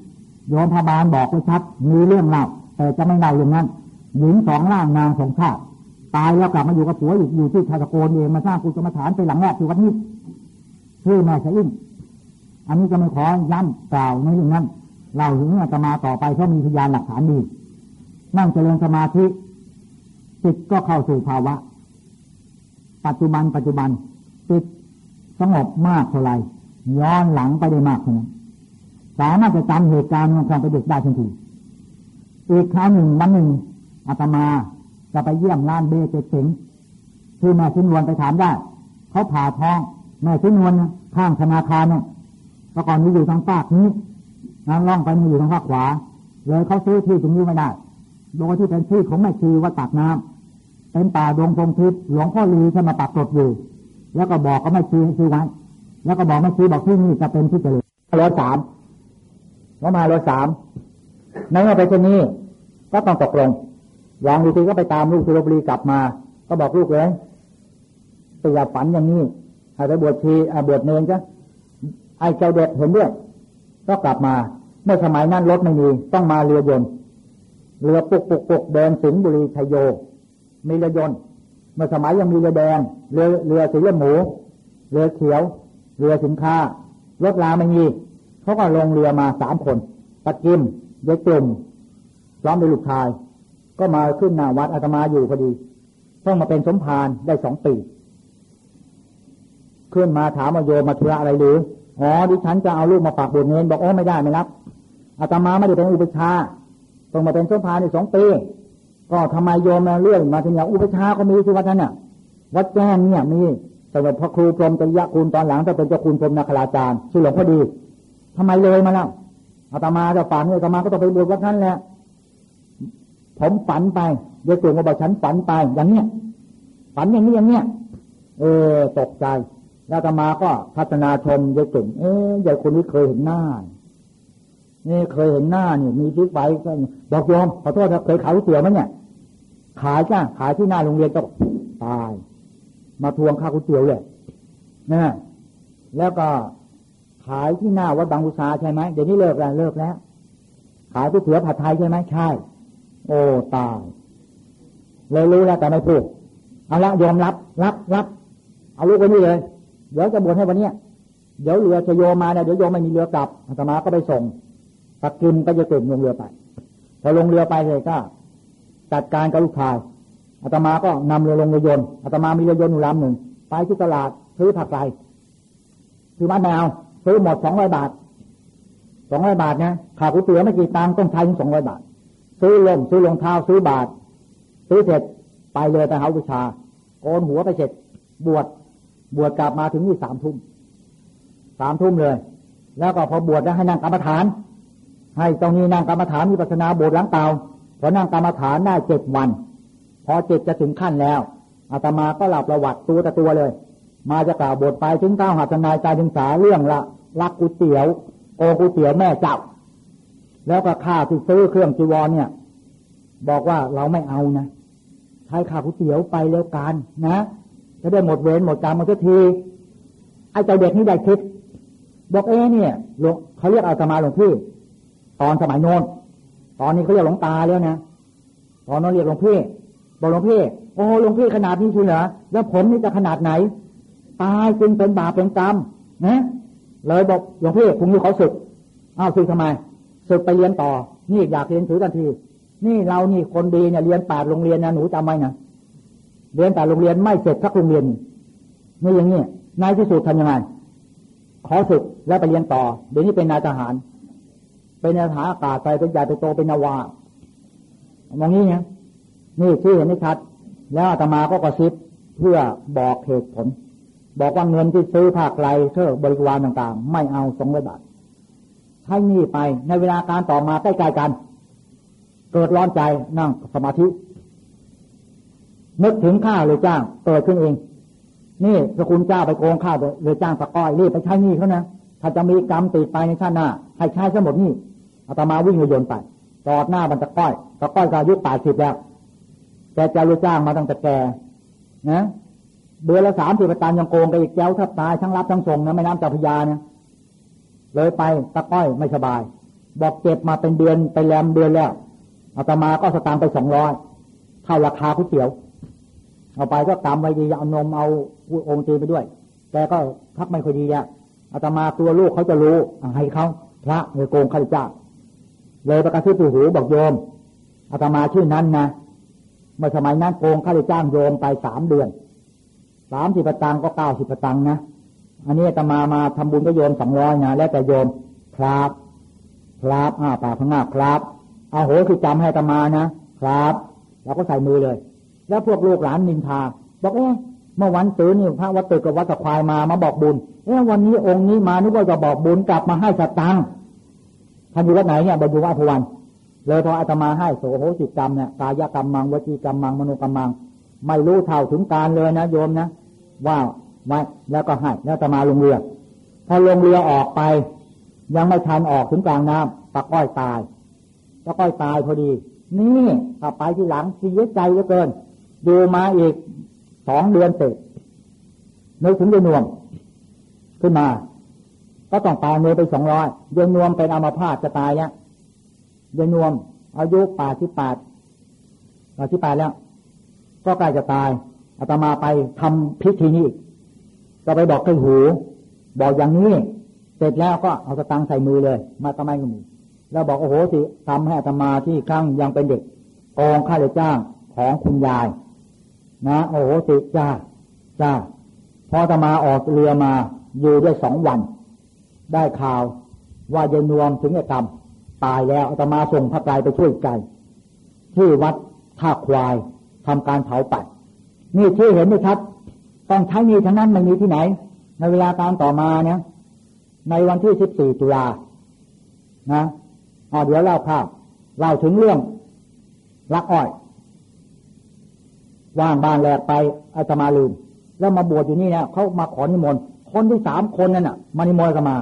โยมพาบาลบอกไว้ชัด มีเรื่องเล่าแต่จะไม่เล่าอย่างนั้นหญิงสองล่างนางสองชาติตายแล้วกลับมาอยู่กับผัวอยู่อยู่ที่ชาตะโกนเองมาสร้างกุศลฐานไปหลังแรกที่วัดนี้ชื่อแม่ชอินอันนี้จะไม่ขอย้ำกล่าวในเรื่องนั้นเราถึงจะมาต่อไปเพราะมีพยานหลักฐานดี นั่งเจริญสมาธิจิตก็เข้าสู่ภาวะ ปัจจุบันปัจจุบันจิตสงบมากเท่าไร ย้อนหลังไปได้มากเท่านั้นสามารถจะจำเหตุการณ์ของความเป็นเด็กได้ทันทีอีกครั้งหนึ่งวันหนึ่งอาตมาจะไปเยี่ยมร้านเบเจ็ดสิงคือแม่ชิ้นวนไปถามได้เขาผ่าท้องแม่ชิ้นวนข้างธนาคารเนี่ยเมื่อก่อนนี้อยู่ทางปากนี้นั่งล่องไปมีอยู่ทางภาคขวา เลยเขาซื้อที่ตรงนี้ไม่ได้โดยที่เป็นที่ของแม่ชีว่าตักน้ำเป็นป่าดงพงทิพย์หลวงพ่อลีจะมาปักตดอยู่ แล้วก็บอกก็แม่ชีให้ซื้อไว้ แล้วก็บอกแม่ชีบอกที่นี่จะเป็นที่เจริญร้อยสามก็มาร้อยสามในเมื่อไปที่นี่ก็ต้องตกลงลองดูทีก็ไปตามลูกสุรบุรีกลับมา ก็บอกลูกเลยไปอย่าฝันอย่างนี้ให้ไปบวชชีบวชเนรจ้ะไอ้เจ้าเด็กเห็นด้วยก็กลับมา เมื่อสมัยนั้นรถไม่มี ต้องมาเรือยนต์เรือปุกปุกปุกเดินสิงห์บุรีชัยโย มีเรือยนต์เมื่อสมัยยังมีเรือแดงเรือเรือสีเลือหมู เรือเขียว เรือสินค้ารถลาไม่มีเขาก็ลงเรือมาสามคนตะกิมยายกลุ่มพร้อมด้วยลูกชาย ก็มาขึ้นหน้าวัดอาตมาอยู่พอดีต้องมาเป็นสมภารได้สองปีขึ้นมาถามมาโยมมาธุระอะไรหรืออ๋อดิฉันจะเอาลูกมาฝากบุญเงินบอกโอ้ไม่ได้ไม่รับอาตมาไม่ได้เป็นอุปชาต้องมาเป็นสมภารในสองปีก็ทำไมโยมมาเรื่องมาถึงอย่างอุปชาก็มีที่วัดนั้นน่ะ วัดแจ้งเนี่ยมี สำหรับพระครูพรมจริยคุณตอนหลังจะเป็นเจ้าคุณพรมนาคราจารย์ชื่อหลวงพ่อดีทำไมเลยมาแล้วอาตมาจะฝันอาตมาก็ต้องไปบวชวัดนั้นแหละผมฝันไปโดยตัวมาบอกฉันฝันไปอย่างเนี้ยฝันอย่างนี้อย่างเนี้ยเออตกใจ แล้วอาตมาก็พัฒนาชมยายเก่งเอ๊ยายคนนี้เคยเห็นหน้านี่เคยเห็นหน้านี่มีทิศไฟก็บอกโยมขอโทษนะเคยขายก๋วยเตี๋ยวไหมเนี่ย ขายจ้าขายที่หน้าโรงเรียนก็ตาย มาทวงค่าก๋วยเตี๋ยวเลยนะแล้วก็ขายที่หน้าวัดบางอุษาใช่ไหมเดี๋ยวนี้เลิกแล้วเลิกแล้ว ขายก๋วยเตี๋ยวผัดไทยใช่ไหมใช่ โอ้ตายเลยรู้แล้วแต่ไม่พูดเอาละยอมรับ รับรับเอาลูกไปนี่เลย เดี๋ยวจะบวชให้วันเนี้ยเดี๋ยวเรือจะโยมาเนี่ยเดี๋ยวโยมไม่มีเรือกลับอาตมาก็ไปส่งตักกินก็จะเกิดลงเรือไปพอลงเรือไปเลยก็จัดการกับลูกชาย อาตมาก็นำเรือลงเรือยนต์อาตมามีเรือยนต์อยู่ลำหนึ่งไปที่ตลาดซื้อผักไก่ซื้อมะนาวซื้อหมดสองร้อยบาทสองร้อยบาทนะขาก๋วยเตี๋ยวไม่กี่ตังค์ต้องใช้ถึงสองร้อยบาท ซื้อลมซื้อรองเท้าซื้อบาท ซื้อเสร็จไปเลยไปหาวิชาโกนหัวไปเสร็จ บวชบวชกลับมาถึงนี่สามทุ่มสามทุ่มเลย แล้วก็พอบวชแล้วให้นั่งกรรมฐาน ให้ตรงนี้นั่งกรรมฐานมีปัสนาโบสถ์หลังเตาพอนั่งกรรมฐานได้เจ็ดวัน อเจ็ดจะถึงขั้นแล้วอาตมาก็หลับประวัติตัวแต่ตัวเลย มาจะกล่าวบทไปถึงเก้าหัตนายใจถึงสาเรื่องละรักก๋วยเตี๋ยว โอก๋วยเตี๋ยวแม่เจ้า แล้วก็ค่าที่ซื้อเครื่องจีวรเนี่ย บอกว่าเราไม่เอานะใช้ค่าก๋วยเตี๋ยวไปแล้วกันนะจะได้หมดเวรหมดกรรมมันก็ทีไอ้ใจเด็กนี่ได้คิดบอกเอเนี่ยหลวงเขาเรียกอาตมาหลวงพี่ตอนสมัยโน้นตอนนี้เขาเรียกหลวงตาแล้วนะตอนนั้นเรียกหลวงพี่ บอกหลวงพี่โอ้หลวงพี่ขนาดนี้ชิเหรอแล้วผมนี่จะขนาดไหน ตายจึงเป็นบาปเป็นกรรมนะเลยบอกหลวงพี่พรุ่งนี้เขาศึกอ้าวศึกทำไมศึกไปเรียนต่อ นี่อยากเรียนถือทันที นี่เรานี่คนดีเนี่ยเรียนแปดโรงเรียนนะหนูจำไว้นะเรียนแต่โรงเรียนไม่เสร็จทักโรงเรียนนี่อย่างนี้นายที่สุดทำยังไงขอศึกแล้วไปเรียนต่อ เดี๋ยวนี้เป็นนายทหาร เป็นนายทหารอากาศไปเป็นใหญ่ไปโตเป็นนาวามองนี้เนี่ย นี่ที่เห็นไม่ชัด แล้วอาตมาก็กระซิบเพื่อบอกเหตุผล บอกว่าเงินที่ซื้อภาคไกลเชื่อบริวารต่างๆ ไม่เอาสองร้อยบาทใช้นี่ไปในเวลาการต่อมาใกล้ๆกัน เกิดร้อนใจนั่งสมาธินึกถึงข้าเลยจ้างเกิดขึ้นเอง นี่สกุลเจ้าไปโกงข้าเลยจ้างตะก้อยรีบไปใช้นี่เขานะถ้าจะมีกรรมติดไปในชาติหน้าให้ใช้ทั้งหมดนี่อาตมาวิ่งโยนไปจอดหน้าบรรตะก้อยตะก้อยก็อายุแปดสิบแล้ว แกจะรู้จ้างมาตั้งแต่แกนะเดือนละสามสิบตันยังโกงกันอีกแจ้วทับตายทั้งรับทั้งส่งนะไม่น้ำเจ้าพยาเนี่ยเลยไปตะก้อยไม่สบาย บอกเจ็บมาเป็นเดือนไปแรมเดือนแล้วอาตมาก็สตางค์ไปสองร้อยเท่าราคาก๋วยเตี๋ยว เอาไปก็กำไว้ดีเอานมเอาองค์ตีไปด้วยแต่ก็พักไม่ค่อยดีอะอาตมาตัวลูกเขาจะรู้ให้เขาพระเลยโกงข้าจ้าเลยประกาศที่ปู่หูบอกโยมอาตมาชื่อนั้นนะ เมื่อสมัยนั้นโกงข้าจ้างโยมไปสามเดือนสามสิบตังก็เก้าสิบตังนะอันนี้ตมามาทำบุญก็โยมสองร้อยนะแล้วแต่โยมครับครับอ้าปากพงาครับอาโหคือจำให้ตมานะครับเราก็ใส่มือเลย แล้วพวกลูกหลานนินทา บอกเอ๊ะเมื่อวันตื่นนี่พระวัดตึกกับวัดตะควายมามาบอกบุญเอ๊ะวันนี้องค์นี้มานึกว่าจะบอกบุญกลับมาให้สตังค์ท่านอยู่วัดไหนเนี่ยบรรจุวัดพวัน เลยพออาตมาให้โสโหจิตกรรมเนี่ยกายกรรมมังวจีกรรมมังมโนกรรมมัง ไม่รู้เท่าถึงการเลยนะโยมนะว่าไว้แล้วก็ให้แล้วอาตมาลงเรือ พอลงเรือออกไป ยังไม่ทันออกถึงกลางน้ำตะก้อยตายตะก้อยตายพอดี นี่ถ้าไปที่หลังเสียใจเหลือเกิน ดูมาอีกสองเดือนเสร็จนึกถึงเยนวมขึ้นมา ก็ต้องตายเนยไปสองร้อยเยนวมเป็นอัมพาตจะตายแล้ เยนวม อายุป่าที่แปดป่าที่แปดแล้ว ก็ใกล้จะตายอาตมาไปทำพิธีนี้ก็ไปบอกใครหู บอกอย่างนี้ เสร็จแล้วก็เอาสตังใส่มือเลย มาทำไมก็มีแล้วบอกโอ้โหสิทำให้อาตมาที่ครั้งยังเป็นเด็กกองข้าราชจ้างของคุณยาย นะ โอ้โหสิจ้าจ้าพออาตมาออกเรือมาอยู่ได้สองวัน ได้ข่าวว่าเยนวมถึงไอ้กรรม ตายแล้วอาตมาส่งพระกายไปช่วยใจที่วัดท่าควายทำการเผาปัดนี่ที่เห็นไหมครับ ต้องใช้มีทั้งนั้นไม่มีที่ไหน ในเวลาการต่อมาเนี่ยในวันที่สิบสี่ตุลานะเอาเดี๋ยวเล่าภาพเล่าถึงเรื่องลักอ้อยว่างบ้านแหลกไปอาตมาลืม แล้วมาบวชอยู่นี่เนี่ยเขามาขอนิมนต์คนที่สามคนนั่นน่ะ มานิมนต์กันมา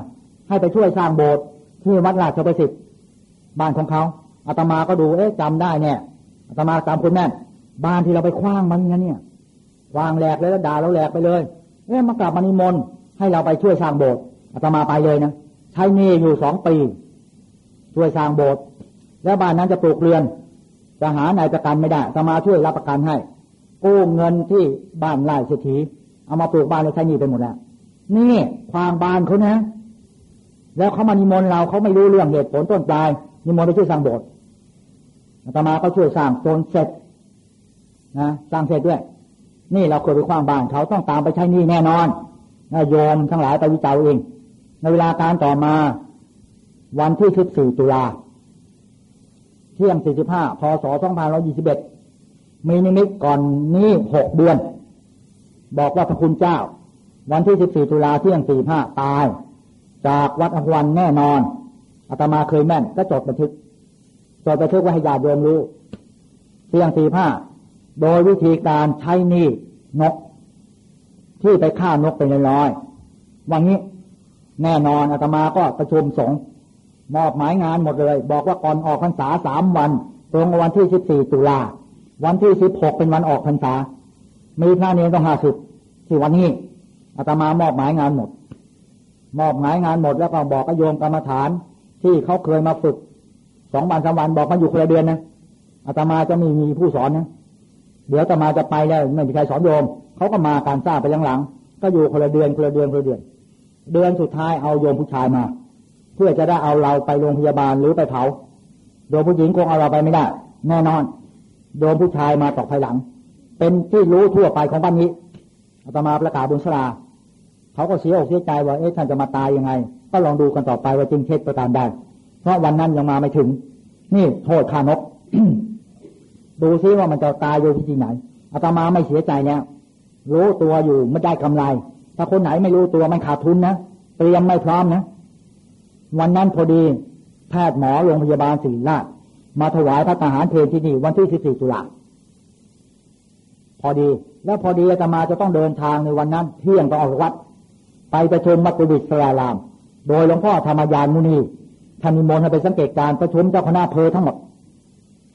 ให้ไปช่วยสร้างโบสถ์ที่วัดราชประสิทธิ์ บ้านของเขาอาตมาก็ดูเอ๊ะจำได้เนี่ยอาตมาตามคุณแม่บ้านที่เราไปคว้างมันงั้นเนี่ย วางแหลกเลยแล้วด่าเราแหลกไปเลยเอ๊ะมากลับมานิมนต์ให้เราไปช่วยสร้างโบสถ์อาตมาไปเลยนะใช้เน่อยู่สองปี ช่วยสร้างโบสถ์แล้วบ้านนั้นจะปลูกเรือนจะหานายประกันไม่ได้อาตมาช่วยรับประกันให้กู้เงินที่บ้านไร่เศรษฐีเอามาปลูกบ้านเลยใช้นี่ไปหมดแล้วนี่ความบ้านเขานะ แล้วเขามานิมนต์เราเขาไม่รู้เรื่องเหตุผลต้นปลาย นิมนต์ไปช่วยสร้างโบสถ์ตมาก็ช่วยสร้างจนเสร็จนะสร้างเสร็จด้วย นี่เราเคยไปคว้างบ้านเขาต้องตามไปใช้นี่แน่นอนนะโยมทั้งหลายไปวิจัยเอง ในเวลาการต่อมา วันที่สิบสี่ตุลาเที่ยงสี่สิบห้าพศสองพันร้อยี่สิบเอ็ดมีนิมิตก่อนนี้หกเดือน บอกว่าพระคุณเจ้า วันที่สิบสี่ตุลาเที่ยงสี่ห้าตาย จากวัดอภวันแน่นอน อาตมาเคยแม่นก็จดบันทึกจดบันทึกไว้ให้ญาติโยมรู้เที่ยงสี่ห้าโดยวิธีการใช้นี่นก ที่ไปฆ่านกเป็นร้อยวันนี้แน่นอนอาตมาก็ประชุมสงฆ์มอบหมายงานหมดเลย บอกว่าก่อนออกพรรษาสามวัน ตรงวันที่สิบสี่ตุลาวันที่สิบหกเป็นวันออกพรรษา มีพระเนรต้องห้าสิบที่วันนี้อาตมามอบหมายงานหมด มอบหมายงานหมดแล้วก็บอกโยมกรรมฐาน ที่เขาเคยมาฝึกสองวันสามวันบอกมาอยู่คนละเดือนนะอาตมาจะมีมีผู้สอนนะเดี๋ยวอาตมาจะไปแล้วไม่มีใครสอนโยมเขาก็มาการทราบไปยังหลัง ก็อยู่คนละเดือนคนละเดือนคนละเดือน เดือนสุดท้ายเอาโยมผู้ชายมา เพื่อจะได้เอาเราไปโรงพยาบาลหรือไปเผาโยมผู้หญิงคงเอาเราไปไม่ได้ แน่นอนโยมผู้ชายมาตอกภายหลัง เป็นที่รู้ทั่วไปของบ้านนี้อาตมาประกาศบนสลาเขาก็เสียอกเสียใจว่าเอ๊ะท่านจะมาตายยังไง ก็ลองดูกันต่อไปว่าจริงเท็จประการใดเพราะวันนั้นยังมาไม่ถึง นี่โทษขานก ดูซิว่ามันจะตายโดยที่ไหนอาตมาไม่เสียใจเนี่ยรู้ตัวอยู่ไม่ได้กำไร ถ้าคนไหนไม่รู้ตัวมันขาดทุนนะเตรียมไม่พร้อมนะวันนั้นพอดีแพทย์หมอโรงพยาบาลศิริราชมาถวายพระทหารเพลที่นี่วันที่ 14 ตุลาพอดี แล้วพอดีอาตมาจะต้องเดินทางในวันนั้น เที่ยงต้องออกวัด ไปประชุมมัตตุบิสราราม โดยหลวงพ่อธรรมยานมุนีท่านนิมนต์ให้ไปสังเกตการประชุมเจ้าคณะเพอทั้งหมด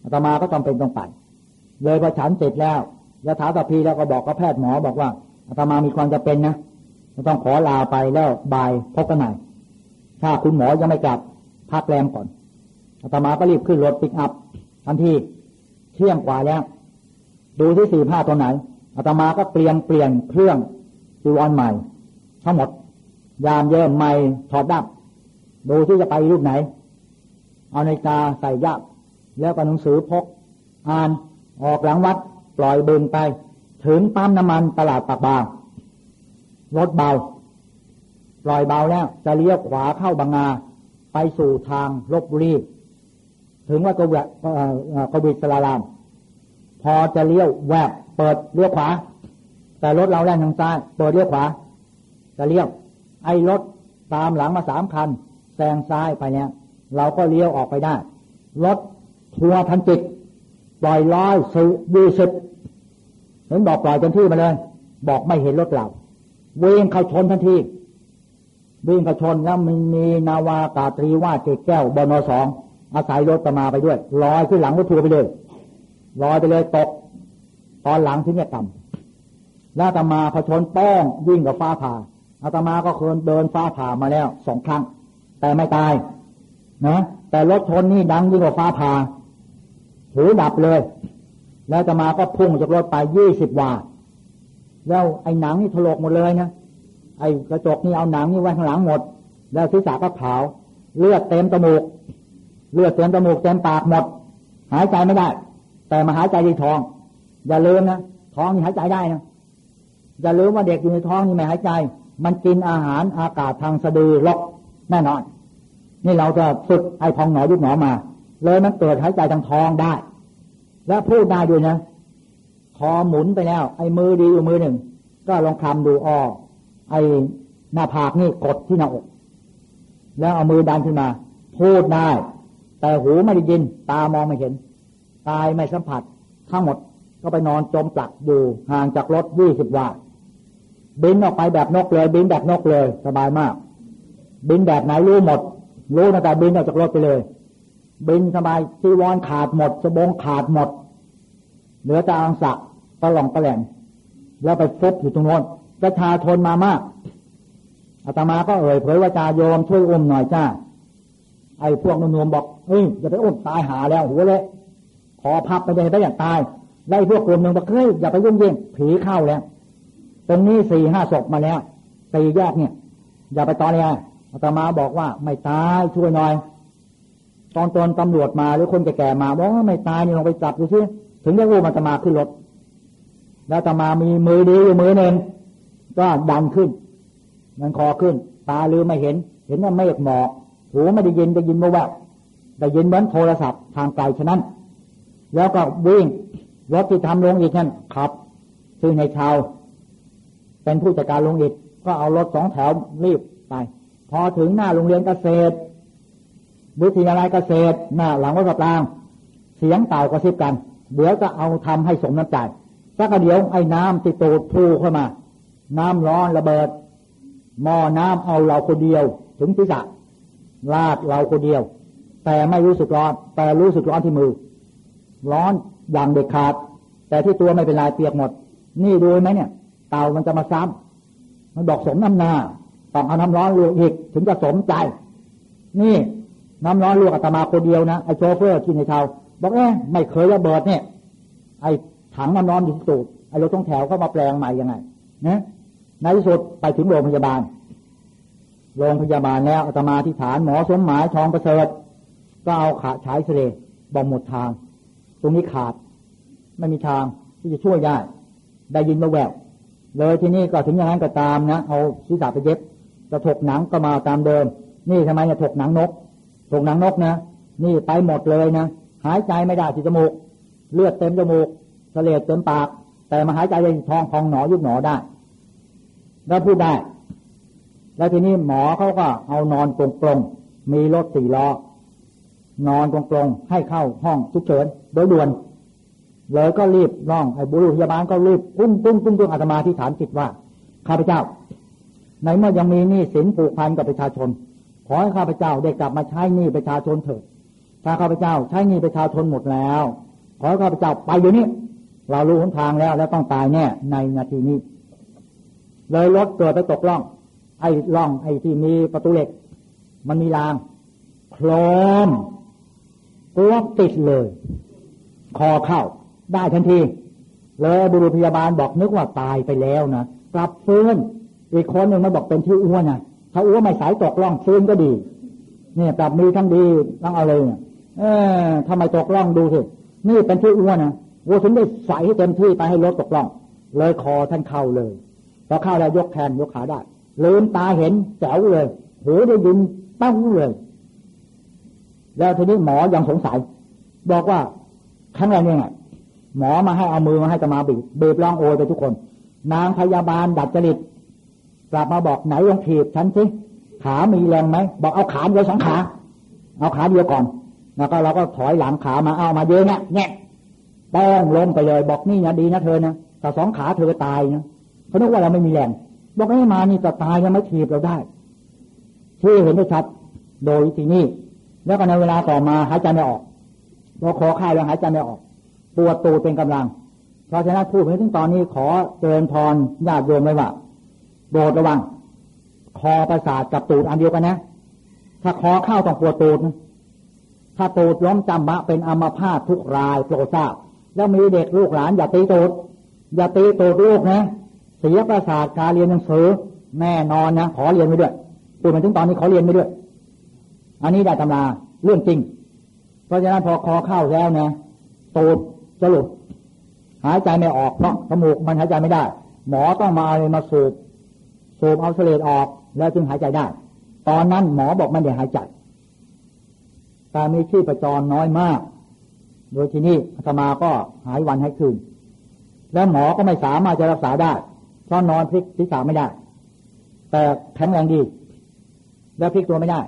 อาตมาก็จำเป็นต้องไป เลยพอฉันเสร็จแล้วยะถาตพีแล้วก็บอกกับแพทย์หมอบอกว่าอาตมามีความจะเป็นนะจะต้องขอลาไปแล้วบายพบกันใหม่ถ้าคุณหมอยังไม่กลับพักแรมก่อนอาตมาก็รีบขึ้นรถปิกอัพทันทีเที่ยงกว่าแล้ว ดูที่สี่ผ้าตัวไหนอาตมาก็เปลี่ยนเปลี่ยนเครื่องจีวรใหม่ ทั้งหมด ยามเยิ่มใหม่ถอดดับ ดูที่จะไปรูปไหน เอาในกาใส่ยับแล้วก็หนังสือพก อ่านออกหลังวัด ปล่อยเบินไป ถึงปั๊มน้ำมันตลาดปากบาง รถเบา ปล่อยเบาแล้ว จะเลี้ยวขวาเข้าบางนา ไปสู่ทางลบบุรีถึงว่ากวกวิสลาราม พอจะเลี้ยวแวบเปิดเลี้ยวขวา แต่รถเราแล่นทางซ้าย เปิดเลี้ยวขวา จะเลี้ยว ไอ้รถตามหลังมาสามคันแซงซ้ายไปเนี่ย เราก็เลี้ยวออกไปได้ รถทัวร์พันจิตปล่อยร้อยสิบีสิบเห็นบอกปล่อยกันที่มาเลย บอกไม่เห็นรถเราวิ่งเข้าชนทันทีวิ่งเข้าชนแล้วมีมีนาวากาตรีว่าเจแก้วบนสองอาศัยรถตมาไปด้วยลอยขึ้นหลังรถทัวร์ไปเลยลอยไปเลยตก ตอนหลังที่เนี่ยต่ำแล้วตมาผชนแป้งยิ่งกับฟ้าผ่า อาตมาก็เคยเดินฟ้าผ่ามาแล้วสองครั้ง แต่ไม่ตายนะแต่รถชนนี่ดังยิ่งกว่าฟ้าผ่าหูดับเลย แล้วอาตมาก็พุ่งจากรถไปยี่สิบวาแล้วไอ้หนังนี่ถลกหมดเลยนะไอ้กระจกนี่เอาหนังนี่ไว้ข้างหลังหมด แล้วศีรษะก็ขาว เลือดเต็มจมูก เลือดเต็มจมูกเต็มปากหมด หายใจไม่ได้ แต่มาหายใจในท้อง อย่าลืมนะท้องนี่หายใจได้นะอย่าลืมว่าเด็กอยู่ในท้องนี่ไม่หายใจ มันกินอาหารอากาศทางสะดือลกแน่นอน นี่เราจะฝึกไอ้ทองหนอยุบหนอมา เลยมันเกิดหายใจทางท้องได้ และพูดได้ด้วยนะคอหมุนไปแล้ว ไอ้มือดีอยู่มือหนึ่ง ก็ลองคำดูอ้อไอ้หน้าผากนี่กดที่หน้าอก แล้วเอามือดันขึ้นมา พูดได้ แต่หูไม่ได้ยิน ตามองไม่เห็นกายไม่สัมผัส ทั้งหมดก็ไปนอนจมปลักอยู่ห่างจากรถยี่สิบวา บินออกไปแบบนกเลย บินแบบนกเลย สบายมาก บินแบบไหนรู้หมด รู้นะแต่บินออกจากรถไปเลย บินสบายทีวอนขาดหมดสบงขาดหมด เหลือแต่อังสักตะหล่องตะแหลงแล้วไปฟุบอยู่ตรงโน้นประชาชนมามากอาตมาก็เอ่ยเผยว่าจาโยมช่วยอุ้มหน่อยจ้าไอ้พวกนุ่มๆบอกเฮ้ยอย่าไปอุ้มตายหาแล้วหัวเลยขอพับไปเลยไปอย่างตายไล่พวกกลุ่มหนึ่งบอกเฮ้ยอย่าไปยุ่งเยิ่งผีเข้าแล้ว ตรงนี้สี่ห้าศพมาแล้วสี่แยกเนี่ย อย่าไปตอนนี้อาตมาบอกว่าไม่ตายช่วยหน่อย ตอนตอนตำรวจมาหรือคนแก่ๆมาบอกว่าไม่ตายนี่ลองไปจับดูซิถึงได้รู้มันจะมาขึ้นรถแล้วตมามีมือดีอยู่มือหนึ่งก็ดันขึ้นมันคอขึ้น ตาลืมไม่เห็น เห็นว่าเมฆหมอกหูไม่ได้ยินได้ยินมาแวบได้ยินเหมือนโทรศัพท์ทางไกลฉะนั้น แล้วก็วิ่งรถที่ทำลงอีกนั่นขับซึ่งในชาว เป็นผู้จัดการลงอีกก็เอารถสองแถวรีบไป พอถึงหน้าโรงเรียนเกษตรวิทยาลัยเกษตรหน้าหลังวัดสะปาง เสียงเต่ากระซิบกัน เดี๋ยวจะเอาทำให้สมน้ำใจสักเดี๋ยวไอ้น้ำติดตูดพูเข้ามา น้ำร้อนระเบิดหม้อน้ำเอาเราคนเดียว ถึงศีรษะลาดเราคนเดียว แต่ไม่รู้สึกร้อน แต่รู้สึกร้อนที่มือ ร้อนอย่างเด็ดขาด แต่ที่ตัวไม่เป็นไรเปียกหมด นี่ดูไหมเนี่ย เตามันจะมาซ้ำมันบอกสมน้ำหนาต้องเอาน้ำร้อนลวกอีกถึงจะสมใจ นี่น้ำร้อนลวกอาตมาคนเดียวนะไอ้โชเฟอร์ที่ในเทาบอกเอ๊ะไม่เคยระเบิดเนี่ย ไอ้ถังน้ำร้อนอยู่ที่ตูดไอ้รถต้องแถวเข้ามาแปลงใหม่ยังไงนะในที่สุดไปถึงโรงพยาบาลโรงพยาบาลแล้วอาตมาที่ฐานหมอสมหมายทองประเสริฐก็เอาขาฉายเสลบอกหมดทาง ตรงนี้ขาด ไม่มีทางที่จะช่วยได้ ได้ยินมาแวว เลยที่นี่ก็ถึงอย่างนั้นก็ตามนะเอาศีรษะไปเย็บจะถกหนังก็มาตามเดิม นี่ทำไมจะถกหนังนกถกหนังนกนะนี่ไปหมดเลยนะหายใจไม่ได้ที่จมูก เลือดเต็มจมูกเสลดเต็มปาก แต่มาหายใจในท้องพองหนอยุบหนอได้ แล้วพูดได้ แล้วทีนี้หมอเขาก็เอานอนตรงตรงมีรถสี่ล้อนอนตรงตรงให้เข้าห้องฉุกเฉินโดยด่วน เลยก็รีบร้องไอ้บุรุษพยาบาลก็รีบปุ้งปุ้งปุ้งปุ้งอาตมาที่ฐานจิตว่าข้าพเจ้า ในเมื่อยังมีหนี้สินผูกพันกับประชาชน ขอให้ข้าพเจ้าได้กลับมาใช้หนี้ประชาชนเถิดถ้าข้าพเจ้าใช้หนี้ประชาชนหมดแล้ว ขอให้ข้าพเจ้าไปเดี๋ยวนี้เรารู้หนทางแล้วแล้วต้องตายแน่ในนาทีนี้ เลยรถเกิดไปตกล่อง ไอ้ล่องไอ้ที่มีประตูเหล็ก มันมีรางโคลมกลัวติดเลย คอเข้า ได้ทันทีเลยบุรุษพยาบาลบอกนึกว่าตายไปแล้วนะกลับฟื้นอีกคนหนึ่งมาบอกเป็นที่อ้วนนะถ้าอ้วนไม่สายตกล่องฟื้นก็ดี เนี่ยกลับมีทั้งดีทั้งอะไรเนี่ยเออทำไมตกล่องดูสินี่เป็นที่อ้วนนะวัวถึงได้ใส่ให้เต็มที่ไปให้รถตกล่อง เลยคอท่านเข้าเลยพอเข้าแล้วยกแขนยกขาได้ลืมตาเห็นแจ๋วเลยหูได้ยินตั้งเลย แล้วทีนี้หมอยังสงสัย บอกว่าครั้งแรกเนี่ย หมอมาให้เอามือมาให้ตมาบีบบีบร้องโอยไปทุกคน นางพยาบาลดัดจริตกลับมาบอกไหนลองถีบฉันสิขามีแรงไหมบอกเอาขาเดียวสองขา เอาขาเดียวก่อน แล้วก็เราก็ถอยหลังขามาเอามาเยอะเนี่ยแง่แป้งล้มไปเลย บอกนี่นะดีนะเธอนะแต่สองขาเธอตายนะเขาคิดว่าเราไม่มีแรงบอกให้มานี่จะตายยังไม่ถีบเราได้ที่เห็นได้ชัด โดยที่นี่แล้วก็ในเวลาต่อมาหายใจไม่ออกพอขอข้าวแล้วหายใจไม่ออก ปวดตูดเป็นกำลัง เพราะฉะนั้นพูดถึงตอนนี้ขอเตือนพรญาติโยมไว้ว่าโปรดระวัง คอประสาทกับตูดอันเดียวกันนะ ถ้าคอเข้าต้องปวดตูดนะถ้าตูดล้มจำบะเป็นอัมพาตทุกรายโปรดทราบ แล้วมีเด็กลูกหลานอย่าตีตูดอย่าตีตูดลูกนะเสียประสาทการเรียนหนังสือแน่นอนนะขอเรียนไปด้วยพูดมาถึงตอนนี้ขอเรียนไปด้วย อันนี้ได้ตำราเรื่องจริง เพราะฉะนั้นพอคอเข้าแล้วนะตูด จะหลุดหายใจไม่ออกเพราะจมูกมันหายใจไม่ได้ หมอต้องมาเลยมาสูบสูบเอาเสลดออกแล้วจึงหายใจได้ ตอนนั้นหมอบอกมันเดี๋ยวหายใจแต่มีชีพประจรน้อยมาก โดยที่นี่อาตมาก็หายวันให้คืน แล้วหมอก็ไม่สามารถจะรักษาได้ เพราะนอนพลิกศีรษะไม่ได้ แต่แข็งแรงดี แล้วพลิกตัวไม่ได้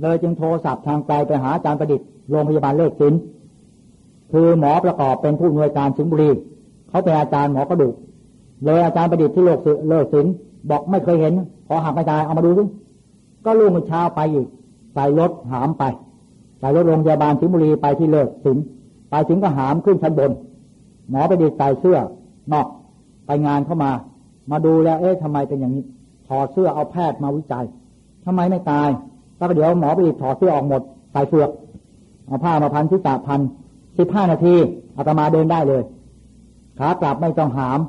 เลยจึงโทรศัพท์ทางไกลไปหาอาจารย์ประดิษฐ์โรงพยาบาลเลิศศิลป์ คือหมอประกอบเป็นผู้อำนวยการสิงห์บุรี เขาเป็นอาจารย์หมอกระดูก เลยอาจารย์ประดิษฐ์ที่โลกเลิศศิลบอกไม่เคยเห็น ขอหักกระจายเอามาดูสิก็ลูกมือเช้าไปอีกใส่รถหามไปใส่รถโรงพยาบาลสิงห์บุรีไปที่เลิศศิลไปถึงก็หามขึ้นชั้นบน หมอประดิษฐ์ใส่เสื้อนอกไปงานเข้ามา มาดูแล้ว เอ๊ะทำไมเป็นอย่างนี้ถอดเสื้อเอาแพทย์มาวิจัยทำไมไม่ตายแล้วเดี๋ยวหมอประดิษฐ์ถอดเสื้อออกหมดใส่เฟือกเอาผ้ามาพันที่ตาพัน สิบห้านาทีอาตมาเดินได้เลย ขากลับไม่ต้องหาม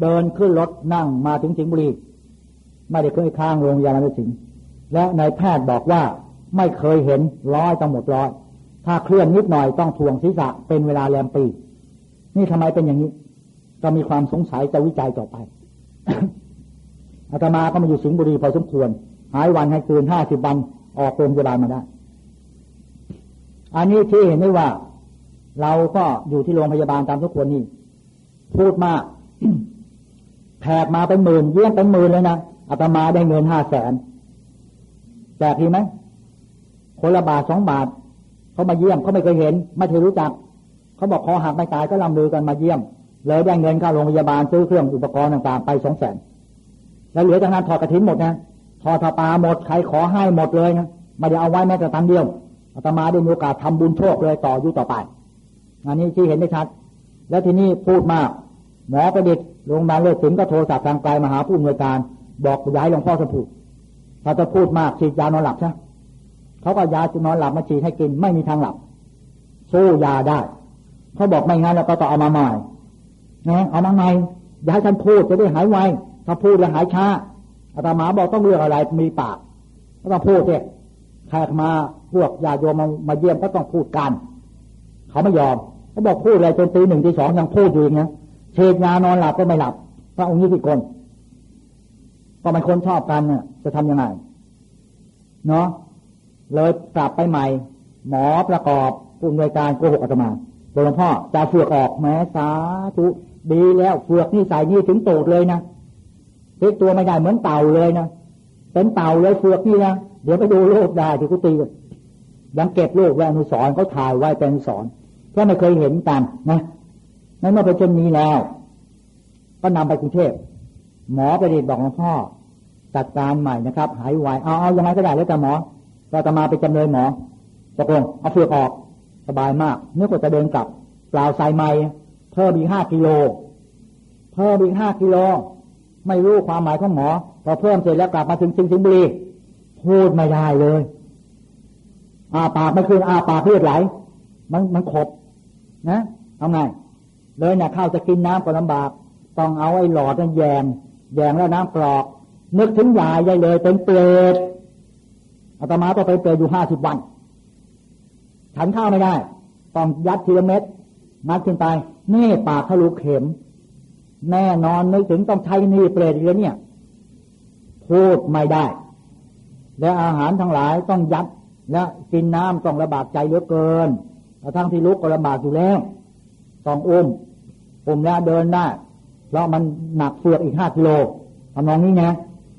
เดินขึ้นรถนั่งมาถึงสิงห์บุรี ไม่ได้เคยค้างโรงพยาบาลสิงห์และนายแพทย์บอกว่าไม่เคยเห็นร้อยต้องหมดร้อย ถ้าเคลื่อนนิดหน่อยต้องถ่วงศีรษะเป็นเวลาแรมปี นี่ทำไมเป็นอย่างนี้ ก็มีความสงสัยจะวิจัยต่อไปอาตมาก็มาอยู่สิงห์บุรีพอสมควร หายวันให้คืนห้าสิบวันออกโรงพยาบาลมาได้ อันนี้ที่เห็นได้ว่า เราก็อยู่ที่โรงพยาบาลตามทุกคนนี่พูดมากแขกมาเป็นหมื่นเยี่ยมเป็นหมื่นเลยนะอาตมาได้เงินห้าแสนแจกทีไหมคนละบาทสองบาทเขามาเยี่ยมเขาไม่เคยเห็น ไม่เคยรู้จักเขาบอกคอหักไม่ตายก็ลำลือกันมาเยี่ยมเลยได้เงินค่าโรงพยาบาลซื้อเครื่องอุปกรณ์ต่างๆไปสองแสนแล้วเหลือจากนั้นถอดกระถินหมดนะทอดปลาหมดใครขอให้หมดเลยนะไม่ได้เอาไว้แม้แต่ตันเดียว อาตมาได้มีโอกาสทำบุญโชคเลยต่ออยู่ต่อไป อันนี้ที่เห็นได้ชัด แล้วที่นี้พูดมาก หมอประดิษฐ์โรงพยาบาลเลือดสินก็โทรศัพท์ทางไกลมาหาผู้อำนวยการ บอกย้ายหลวงพ่อสมพูถ้าจะพูดมากฉีดยานอนหลับใช่เขาก็ยาจะนอนหลับมาฉีดให้กินไม่มีทางหลับสู้ยาได้ เขาบอกไม่งั้นเราก็ต้องเอามาใหม่นะเอามาใหม่ย้ายท่านพูดจะได้หายไวถ้าพูดแล้วหายช้าอาตมาบอกต้องเลือกอะไรมีปากก็ต้องพูดเนี่ย แขกมาพวกญาโยมมามาเยี่ยมก็ต้องพูดกัน เขาไม่ยอมเขาบอกพูดอะไรจนตีหนึ่งตีสองยังพูดอยู่อย่างเงี้ยเชดยานอนหลับก็ไม่หลับพระองค์นี้ที่คนก็มันคนชอบกันเนี่ยจะทํำยังไงเนาะเลยกลับไปใหม่ หมอประกอบผู้อำนวยการโกหกอาตมาหลวงพ่อจะเฟือกออกแม้สาธุดีแล้วเฟือกนี่ใส่นี่ถึงโตดเลยนะเล็กตัวไม่ได้เหมือนเต่าเลยนะเป็นเต่าเลยเฟือกนี่นะ เดี๋ยวไปดูโลกได้ที่กุฏิยังเก็บโลกแวนุสรเขาถ่ายไว้เป็นอนุสรเพราะไม่เคยเห็นกันนะนั้นเมื่อไปเช่นนี้แล้ว ก็นำไปกรุงเทพหมอไปเรียนบอกหลวงพ่อจัดการใหม่นะครับ หายไวเอาเอายังไงก็ได้แล้วแต่หมอเราจะมาไปจำเลยหมอตกลงเอาเฟือกออกสบายมากเมื่อกว่าจะเดินกลับเปล่าใส่ไม้เพิ่มอีกห้ากิโลเพิ่มอีกห้ากิโลไม่รู้ความหมายของหมอพอเพิ่มเสร็จแล้วกลับมาถึงสิงสิงบุรี พูดไม่ได้เลยอาปากไม่คืนอาปากเลือดไหล มันมันขบนะทำไง เลยเนี่ยข้าวจะกินน้ำก็ลำบาก ต้องเอาไอ้หลอดนั่นแยงแยงแล้วน้ำกรอก นึกถึงยายยายเลย เป็นเปรตอาตมาต้องไปเปรตอยู่ห้าสิบวันฉันข้าวไม่ได้ ต้องยัดทีละเม็ดนัดขึ้นไปนี่ปากทะลุเข็ม แน่นอนนึกถึงต้องใช้นี่เปรตเลยเนี่ย พูดไม่ได้ และอาหารทั้งหลายต้องยัดและกินน้ำต้องระบากใจเหลือเกินกระทั้งที่ลุกก็ลำบากอยู่แล้วต้องอุ้มอุ้มแล้วเดินได้เพราะมันหนักเฟือกอีกห้ากิโลทำนองนี้นะ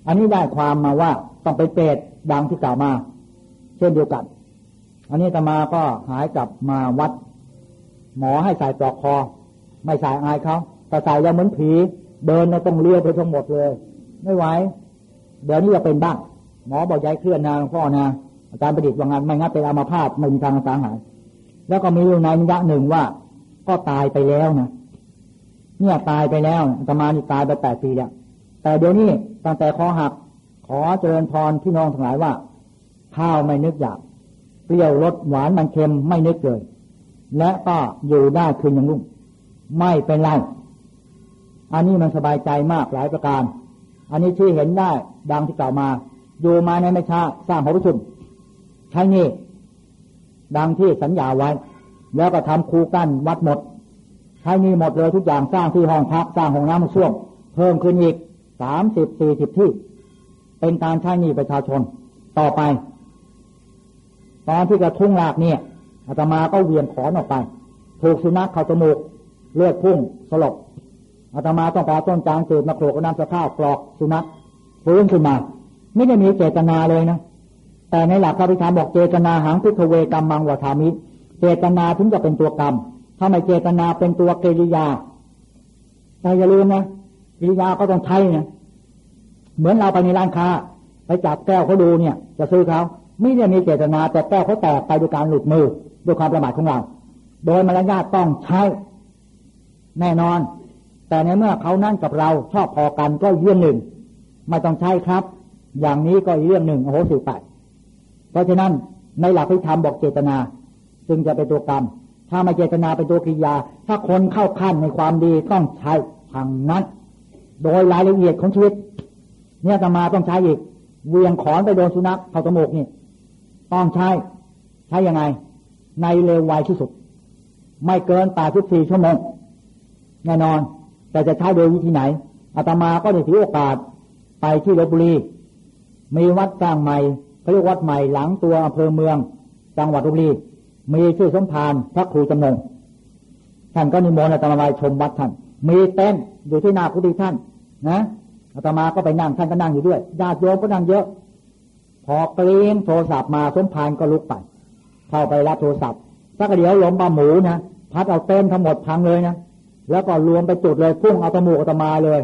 อันนี้ได้ความมาว่าต้องไปเปรตดังที่กล่าวมา เช่นเดียวกัน อันนี้ตมาก็หายกลับมาวัด หมอให้ใส่ปลอกคอ ไม่ใส่อายเขาแต่ใส่แล้วเหมือนผี เดินเราต้องเลี้ยวไปทั้งหมดเลย ไม่ไหว เดี๋ยวนี้จะเป็นบ้าง หมอบอกย้ายเคลื่อนนะหลวงพ่อนะอาจารย์ประดิษฐ์ว่างานไม่งั้นเป็นอามาพาตไม่มีทางรักษาหาย แล้วก็มีอยู่ในนิยะหนึ่งว่า ก็ตายไปแล้วนะเนี่ยตายไปแล้วอาตมานี่ตายไปแปดปีแล้วแต่เดี๋ยวนี้ตั้งแต่คอหักขอเจริญพรพี่น้องทั้งหลายว่า ข้าวไม่นึกอยากเปรี้ยวรสหวานมันเค็มไม่นึกเลยและก็อยู่ได้คืนยังรุ่ง ไม่เป็นไรอันนี้มันสบายใจมากหลายประการ อันนี้ที่เห็นได้ดังที่กล่าวมา อยู่มาในไม่ช้าสร้างหอประชุมใช้นี่ดังที่สัญญาไว้ แล้วก็ทำคูกั้นวัดหมด ใช้นี่หมดเลยทุกอย่างสร้างที่ห้องพักสร้างห้องน้ำส้วมเพิ่มขึ้นอีกสามสิบสี่สิบที่ เป็นการใช้นี่ประชาชนต่อไป ตอนที่กระทุ่งลากเนี่ยอาตมาก็เวียนขอนออกไป ถูกสุนัขเข้าจมูกเลือดพุ่งสลบอาตมาต้องปาต้นจางตืดมาโขลกน้ำสะข้าวกรอกสุนัขฟื้นขึ้นมา ไม่ได้มีเจตนาเลยนะแต่ในหลักพระพิธามบอกเจตนาหังพิทธเวกรรมมังวัฏามิเจตนาถึงจะเป็นตัวกรรมถ้าไม่เจตนาเป็นตัวกิริยาแต่อย่าลืมนะกิริยาก็ต้องใช้นะเหมือนเราไปในร้านค้า ไปจับแก้วเขาดูเนี่ย จะซื้อเขาไม่ได้มีเจตนาแต่แก้วเขาแตกไปด้วยการหลุดมือด้วยความประมาทของเรา โดยมารยาทต้องใช้แน่นอน แต่ในเมื่อเขานั่นกับเราชอบพอกันก็เรื่อหนึ่งไม่ต้องใช้ครับ อย่างนี้ก็อีกเรื่องหนึ่งโอ้โหสิบแปเพราะฉะนั้นในหลักพิธรรมบอกเจตนา จึงจะเป็นตัวกรรม ถ้าไม่เจตนาเป็นตัวกิริยา ถ้าคนเข้าขั้นในความดีต้องใช้ทางนั้น โดยรายละเอียดของชีวิต เนี่ยตมาต้องใช้อีกเวียงขอนไปโดนสุนัขเข้าจมูกนี่ต้องใช้ใช้ยังไง ในเร็วไวที่สุด ไม่เกินแปดสิบสี่ชั่วโมงแน่นอน แต่จะใช้โดยวิธีไหนอาตมาก็ได้ถือโอกาสไปที่ลบบุรี มีวัดสร้างใหม่เขาเรียกวัดใหม่หลังตัวอำเภอเมือง จังหวัดลบบุรีมีชื่อสมภารพระครูจำนงท่านก็นิมนต์อาตมาชมวัดท่าน มีเต้นอยู่ที่หน้าพุทธิท่าน นะอาตมาก็ไปนั่งท่านก็นั่งอยู่ด้วยญาติโยมก็นั่งเยอะ พอกรีงโทรศัพท์มาสมภารก็ลุกไป เข้าไปรับโทรศัพท์สักเดี๋ยวล้มปลาหมูนะพัดเอาเต้นทั้งหมดพังเลยนะแล้วก็รวมไปจุดเลยพุ่งเอาตะมูกตมาเลย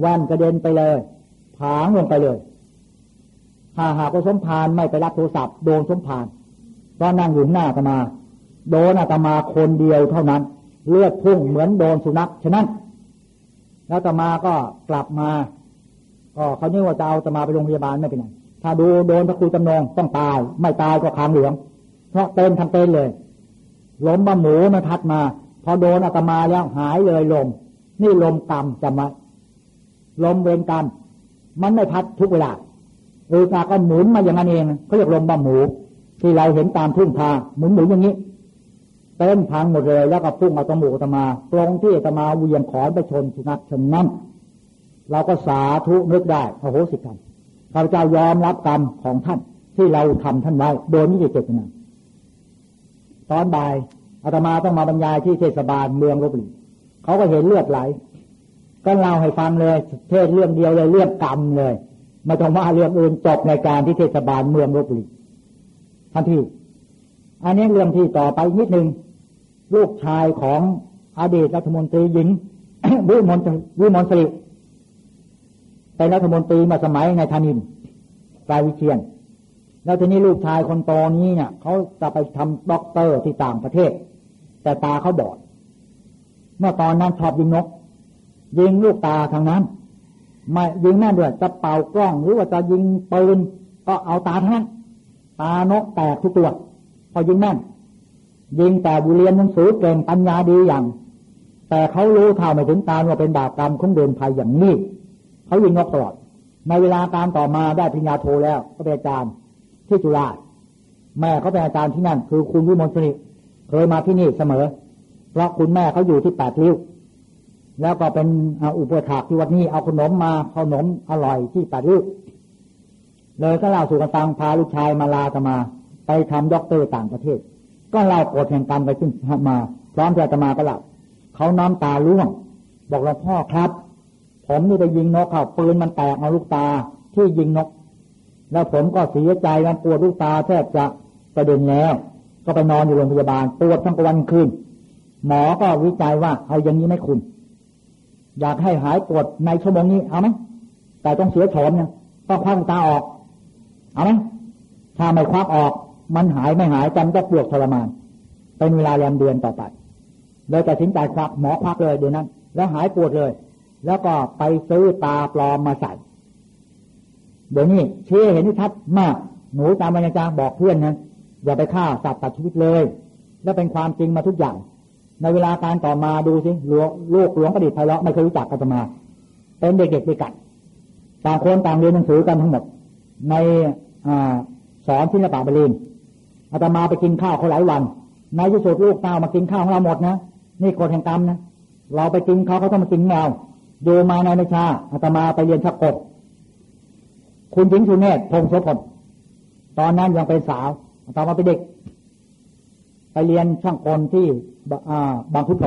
แว่นกระเด็นไปเลยผางลงไปเลย ถ้าหากว่าสมพานไม่ไปรับโทรศัพท์โดนสมพานก็นั่งอยู่หน้าตมา โดนอาตมาคนเดียวเท่านั้น เลือดพุ่งเหมือนโดนสุนัขฉะนั้น แล้วตมาก็กลับมา ก็เขาเนี่ยว่าจะเอาตมาไปโรงพยาบาลไม่เป็นไรถ้าดูโดนพระครูจำนงต้องตาย ไม่ตายก็คางเหลือง เพราะเต้นทำเต้นเลยล้มบะหมูมาทัดมา พอโดนอาตมาแล้วหายเลยลม นี่ลมกรรมจำไว้ลมเวรกรรมมันไม่พัดทุกเวลา เออกาก็หมุนมาอย่างนั้นเองเขาเรียกลมบะหมู ที่เราเห็นตามทุ่งทาหมุนหมุนอย่างนี้เต้นพังหมดเลย แล้วก็พุ่งเอาตมูกอาตมาตรงที่ตมาเวียงขอนไปชนสุนัขชนนั้นเราก็สาธุนึกได้โอ้โหสิกรรมข้าพเจ้ายอมรับกรรมของท่านที่เราทำท่านไว้ โดยไม่ได้เจตนาตอนบ่ายอาตมาต้องมาบรรยายที่เทศบาลเมืองลบบุรีเขาก็เห็นเลือดไหล ก็เล่าให้ฟังเลย เทศเรื่องเดียวเลยเรื่องกรรมเลย ไม่ต้องว่าเรื่องอื่นจบในการที่เทศบาลเมืองลบบุรีทันที่อันนี้เรื่องที่ต่อไปนิดหนึ่งลูกชายของอดีตรัฐมนตรีหญิงวิมลวิมลศิริเป็นรัฐมนตรีมาสมัยในธานินทร์ กรัยวิเชียร แล้วทีนี้ลูกชายคนโตนี้เนี่ยเขาจะไปทำด็อกเตอร์ที่ต่างประเทศ แต่ตาเขาบอด เมื่อตอนนั้นชอบยิงนก ยิงลูกตาทางนั้น ไม่ยิงแม่ด้วยจะเป่ากล้องหรือว่าจะยิงปืนก็เอาตาทั้งนั้นตานกแตกทุกตัวพอยิงแม่นยิงแต่บุเรียนหนังสือเก่งปัญญาดีอย่าง แต่เขารู้เท่าไม่ถึงการว่าเป็นบาปกรรมของเดินภัยอย่างนี้เขายิงนกตลอด ในเวลาการต่อมาได้ปริญญาโทแล้วก็เป็นอาจารย์ที่จุฬาแม่เขาเป็นอาจารย์ที่นั่น คือคุณวิมลสนิเคยมาที่นี่เสมอ เพราะคุณแม่เขาอยู่ที่แปดริ้ว แล้วก็เป็นอุปัฏฐากที่วัดนี้เอาขนมมาขนมอร่อยที่แปดริ้วเลยก็เล่าสู่กันฟังพาลูกชายมาลาอาตมา ไปทำด็อกเตอร์ต่างประเทศ ก็เล่ากฎแห่งกรรมไปขึ้นมา พร้อมอาตมาก็เล่าเขาน้ำตาร่วง บอกหลวงพ่อครับ ผมนี่ไปยิงนกเขาปืนมันแตกเอาลูกตาที่ยิงนก แล้วผมก็เสียใจมันปวดลูกตาแทบจะกระเด็นแล้ว ก็ไปนอนอยู่โรงพยาบาลปวดทั้งวันคืนหมอก็วิจัยว่าเอาอย่างนี้ไม่คุณ อยากให้หายปวดในชั่วโมงนี้เอาไหมแต่ต้องเสียโฉมเนี่ยต้องคว้าตาออก เอาไหมถ้าไม่ควักออก มันหายไม่หายจำจะปวดทรมาน เป็นเวลาแรมเดือนต่อไปเลยตัดสินใจควักหมอควักเลยเดี๋ยวนั้น แล้วหายปวดเลย แล้วก็ไปซื้อตาปลอมมาใส่ เดี๋ยวนี้เชื่อเห็นที่ชัดมาก หนูตามบรรยากาบอกเพื่อนนะอย่าไปฆ่าสัตว์ตัดชีวิตเลย แล้วเป็นความจริงมาทุกอย่าง ในเวลาการต่อมาดูสิหลวงลูกหลวงประดิษฐ์ไพเราะไม่เคยรู้จักกันมา เป็นเด็กเด็กเด็กกัดต่างคนต่างเรียนหนังสือกันทั้งหมด ในอสอนศิลปะบาลีอาตมาไปกินข้าวเขาหลายวันในที่สุดลูกเต้ามากินข้าวของเราหมดนะนี่กฎแห่งกรรมนะเราไปกินเขาเขาต้องมากินเราอยู่มาในนชาอาตมาไปเรียนชักกดคุณหญิงสุเนศพงศพลตอนนั้นยังเป็นสาวอาตมาเป็นเด็ก ไปเรียนช่างกลที่บางพุทธ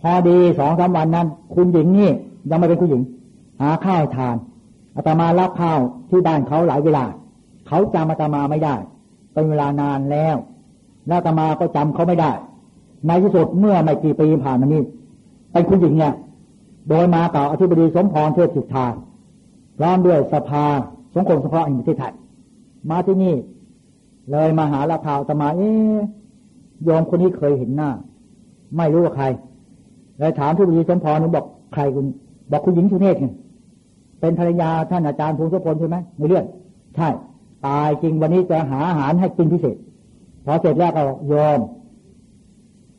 พอดีสองสามวันนั้น คุณหญิงนี่ยังไม่เป็นคุณหญิง หาข้าวทานอาตมารับข้าวที่บ้านเขาหลายเวลา เขาจำอาตมาไม่ได้ เป็นเวลานานแล้วแล้วอาตมาก็จำเขาไม่ได้ ในที่สุดเมื่อไม่กี่ปีผ่านมานี้เป็นคุณหญิงเนี่ยโดยมาต่ออธิบดีสมพรเทพสิทธาพร้อมด้วยสภาสงคมสงเคราะห์แห่งประเทศไทยมาที่นี่ เลยมาหาลาพาวตมาเอ๊ยอมคนนี้เคยเห็นหน้า ไม่รู้ว่าใคร เลยถามที่บดีสมพรหนูบอกใครคุณ บอกคุณหญิงชุเนศไงเป็นภรรยาท่านอาจารย์ภูมิสพลใช่ไหมในเรื่อง ใช่ ตายจริงวันนี้จะหาอาหารให้กินพิเศษ พอเสร็จแล้วก็ยอม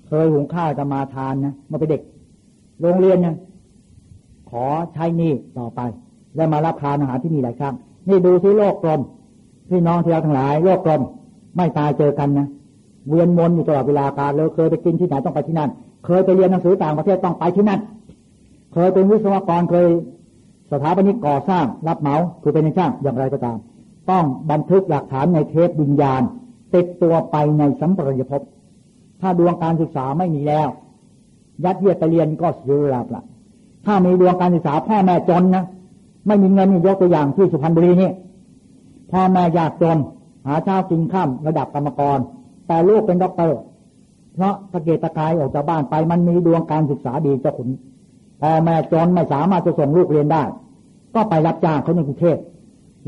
เคยหุงข้าวจะมาทานนะมาไปเด็ก โรงเรียนเนี่ยขอใช้นี่ต่อไป แล้วมารับทานอาหารที่นี่หลายครั้ง นี่ดูซิโลกกลมพี่น้องที่เราทั้งหลายโลกกลม ไม่ตายเจอกันนะเวียนวนอยู่ตลอดเวลาการเลยเคยไปกินที่ไหนต้องไปที่นั่น เคยไปเรียนหนังสือต่างประเทศต้องไปที่นั่น เคยเป็นวิศวกรเคย สถาปนิกก่อสร้างรับเหมาคือเป็นช่างอย่างไรก็ตาม ต้องบันทึกหลักฐานในเทปวิญญาณ ติดตัวไปในสัมปรายภพถ้าดวงการศึกษาไม่มีแล้ว ยัดเยียดไปเรียนก็เสียเวลาล่าถ้ามีดวงการศึกษาพ่อแม่จนนะไม่มีเงินยกตัวอย่างที่สุพรรณบุรีนี่พ่อแม่ยากจน หาเช้ากินข้ามระดับกรรมกร แต่ลูกเป็นด็อกเตอร์ เพราะตะเกียตะกายออกจากบ้านไปมันมีดวงการศึกษาดีเจ้าขุนพ่แม่จนไม่สามารถจะส่งลูกเรียนได้ ก็ไปรับจ้างเขาในกรุงเทพ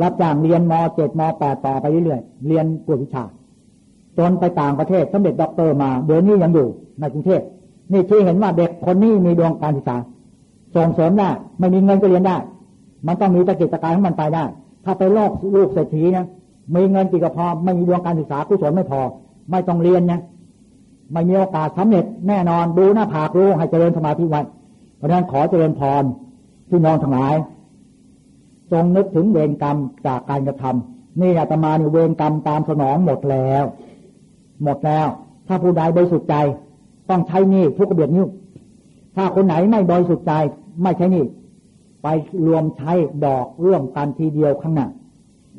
รับจ้างเรียนมเจ็ดมแปดต่อไปเรื่อยๆเรียนกวดวิชา จนไปต่างประเทศสำเร็จด็อกเตอร์มาเดี๋ยวนี้ยังอยู่ในกรุงเทพนี่ที่เห็นว่าเด็กคนนี้มีดวงการศึกษา ส่งเสริมได้ไม่มีเงินก็เรียนได้ มันต้องมีตะกิจตะการของมันไปได้ ถ้าไปโลกลูกเศรษฐีนะ มีเงินกี่กระพอไม่มีดวงการศึกษากุศลไม่พอ ไม่ต้องเรียนนะไม่มีโอกาสสำเร็จแน่นอนดูหน้าผากรู้ให้เจริญสมาธิไว้เพราะนั้นขอเจริญพรที่น้องทั้งหลาย จงนึกถึงเวรกรรมจากการกระทำนี่อาตมาเนี่เวรกรรมตามสนองหมดแล้ว หมดแล้ว ถ้าผู้ใดบริสุทธิ์ใจ ต้องใช้นี่ทุกกระเบียดนิ้วถ้าคนไหนไม่บริสุทธิ์ใจ ไม่ใช้นี่ไปรวมใช้ดอกเรื่องกันทีเดียวข้างหน้า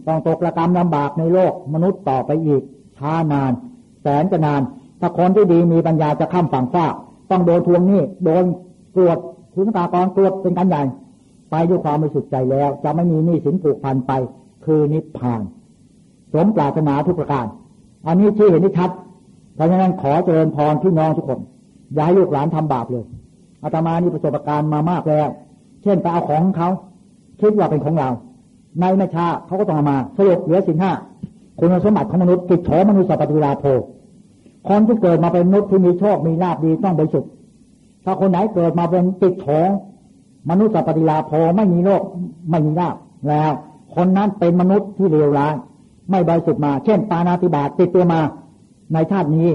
ต้องตกระกรรมลำบากในโลกมนุษย์ต่อไปอีก ช้านาน แสนจะนาน ถ้าคนที่ดีมีปัญญาจะข้ามฝั่งฟ้าต้องโดนทวงนี่โดนกวดคุณตากรกวดเป็นการใหญ่ไปด้วยความบริสุทธิ์ใจแล้ว จะไม่มีหนี้สินผูกพันไป คือนิพพาน สมปรารถนาทุกประการ อันนี้ที่เห็นที่ชัด เพราะฉะนั้นขอเจริญพรพี่น้องทุกคน อย่าให้ลูกหลานทำบาปเลยอาตมานี่ประสบการณ์มามากแล้ว เช่นไปเอาของเขาคิดว่าเป็นของเรา ในไม่ช้าเขาก็ต้องมา สรุปเหลือสินห้าคุณสมบัติของมนุษย์กิจโฉมนุษย์สัพพิลาโภคนที่เกิดมาเป็นมนุษย์ที่มีโชคมีลาบดีต้องบริสุทธิ์ถ้าคนไหนเกิดมาเป็นจิตโฉมมนุษย์สัพพิลาโภไม่มีโลกไม่มีลาบแล้ว คนนั้นเป็นมนุษย์ที่เลวร้ายไม่บริสุทธิ์มา เช่น ปานาติบาตติดตัวมา ในชาตินี้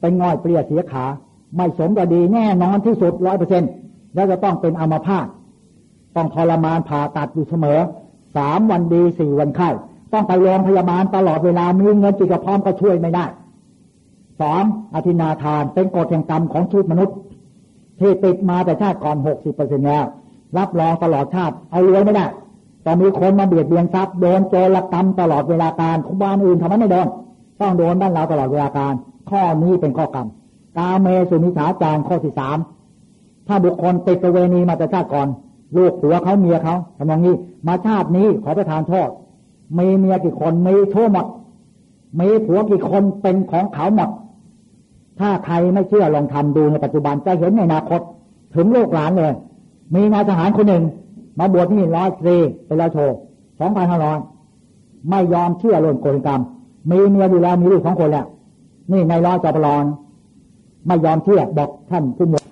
เป็นง่อยเปลี่ยเสียขา ไม่สมกับดีแน่นอนที่สุดร้อยเปอร์เซ็นแล้วจะต้องเป็นอัมพาตต้องทรมานผ่าตัดอยู่เสมอ สามวันดีสี่วันไข้ ต้องไปโรงพยาบาลตลอดเวลามีเงินจิตกระพร้อมก็ช่วยไม่ได้สองอธินาทานเป็นกฎแห่งกรรมของชีวิตมนุษย์ที่ติดมาแต่ชาติก่อนหกสิบเปอร์เซ็นแล้ว รับรองตลอดชาติ เอารวยไม่ได้แต่มีคนมาเบียดเบียนทรัพย์โดนโจรกรรมตลอดเวลาการของบ้านอื่นทำไมไม่โดนต้องโดนบ้านเราตลอดเวลาการ ข้อนี้เป็นข้อกรรมกาเมสุนิสาจารข้อที่สามถ้าบุคคลติดประเวณีมาแต่ชาติก่อน ลูกผัวเขาเมียเขาทำอย่างนี้ มาชาตินี้ขอประทานโทษมีเมียกี่คนมีทั่วหมดมีผัวกี่คนเป็นของเขาหมด ถ้าใครไม่เชื่อลองทำดูในปัจจุบันจะเห็นในอนาคต ถึงโลกหลานเลย มีนายทหารคนหนึ่ง มาบวชที่ร้อยตรีเป็นราโชสองพันห้าร้อยไม่ยอมเชื่อเรื่องกฎกรรม มีเมียอยู่แล้วมีลูกสองคนแล้ว นี่ในร้อยจอปลอน ไม่ยอมเชื่อบอกท่านผู้หมวด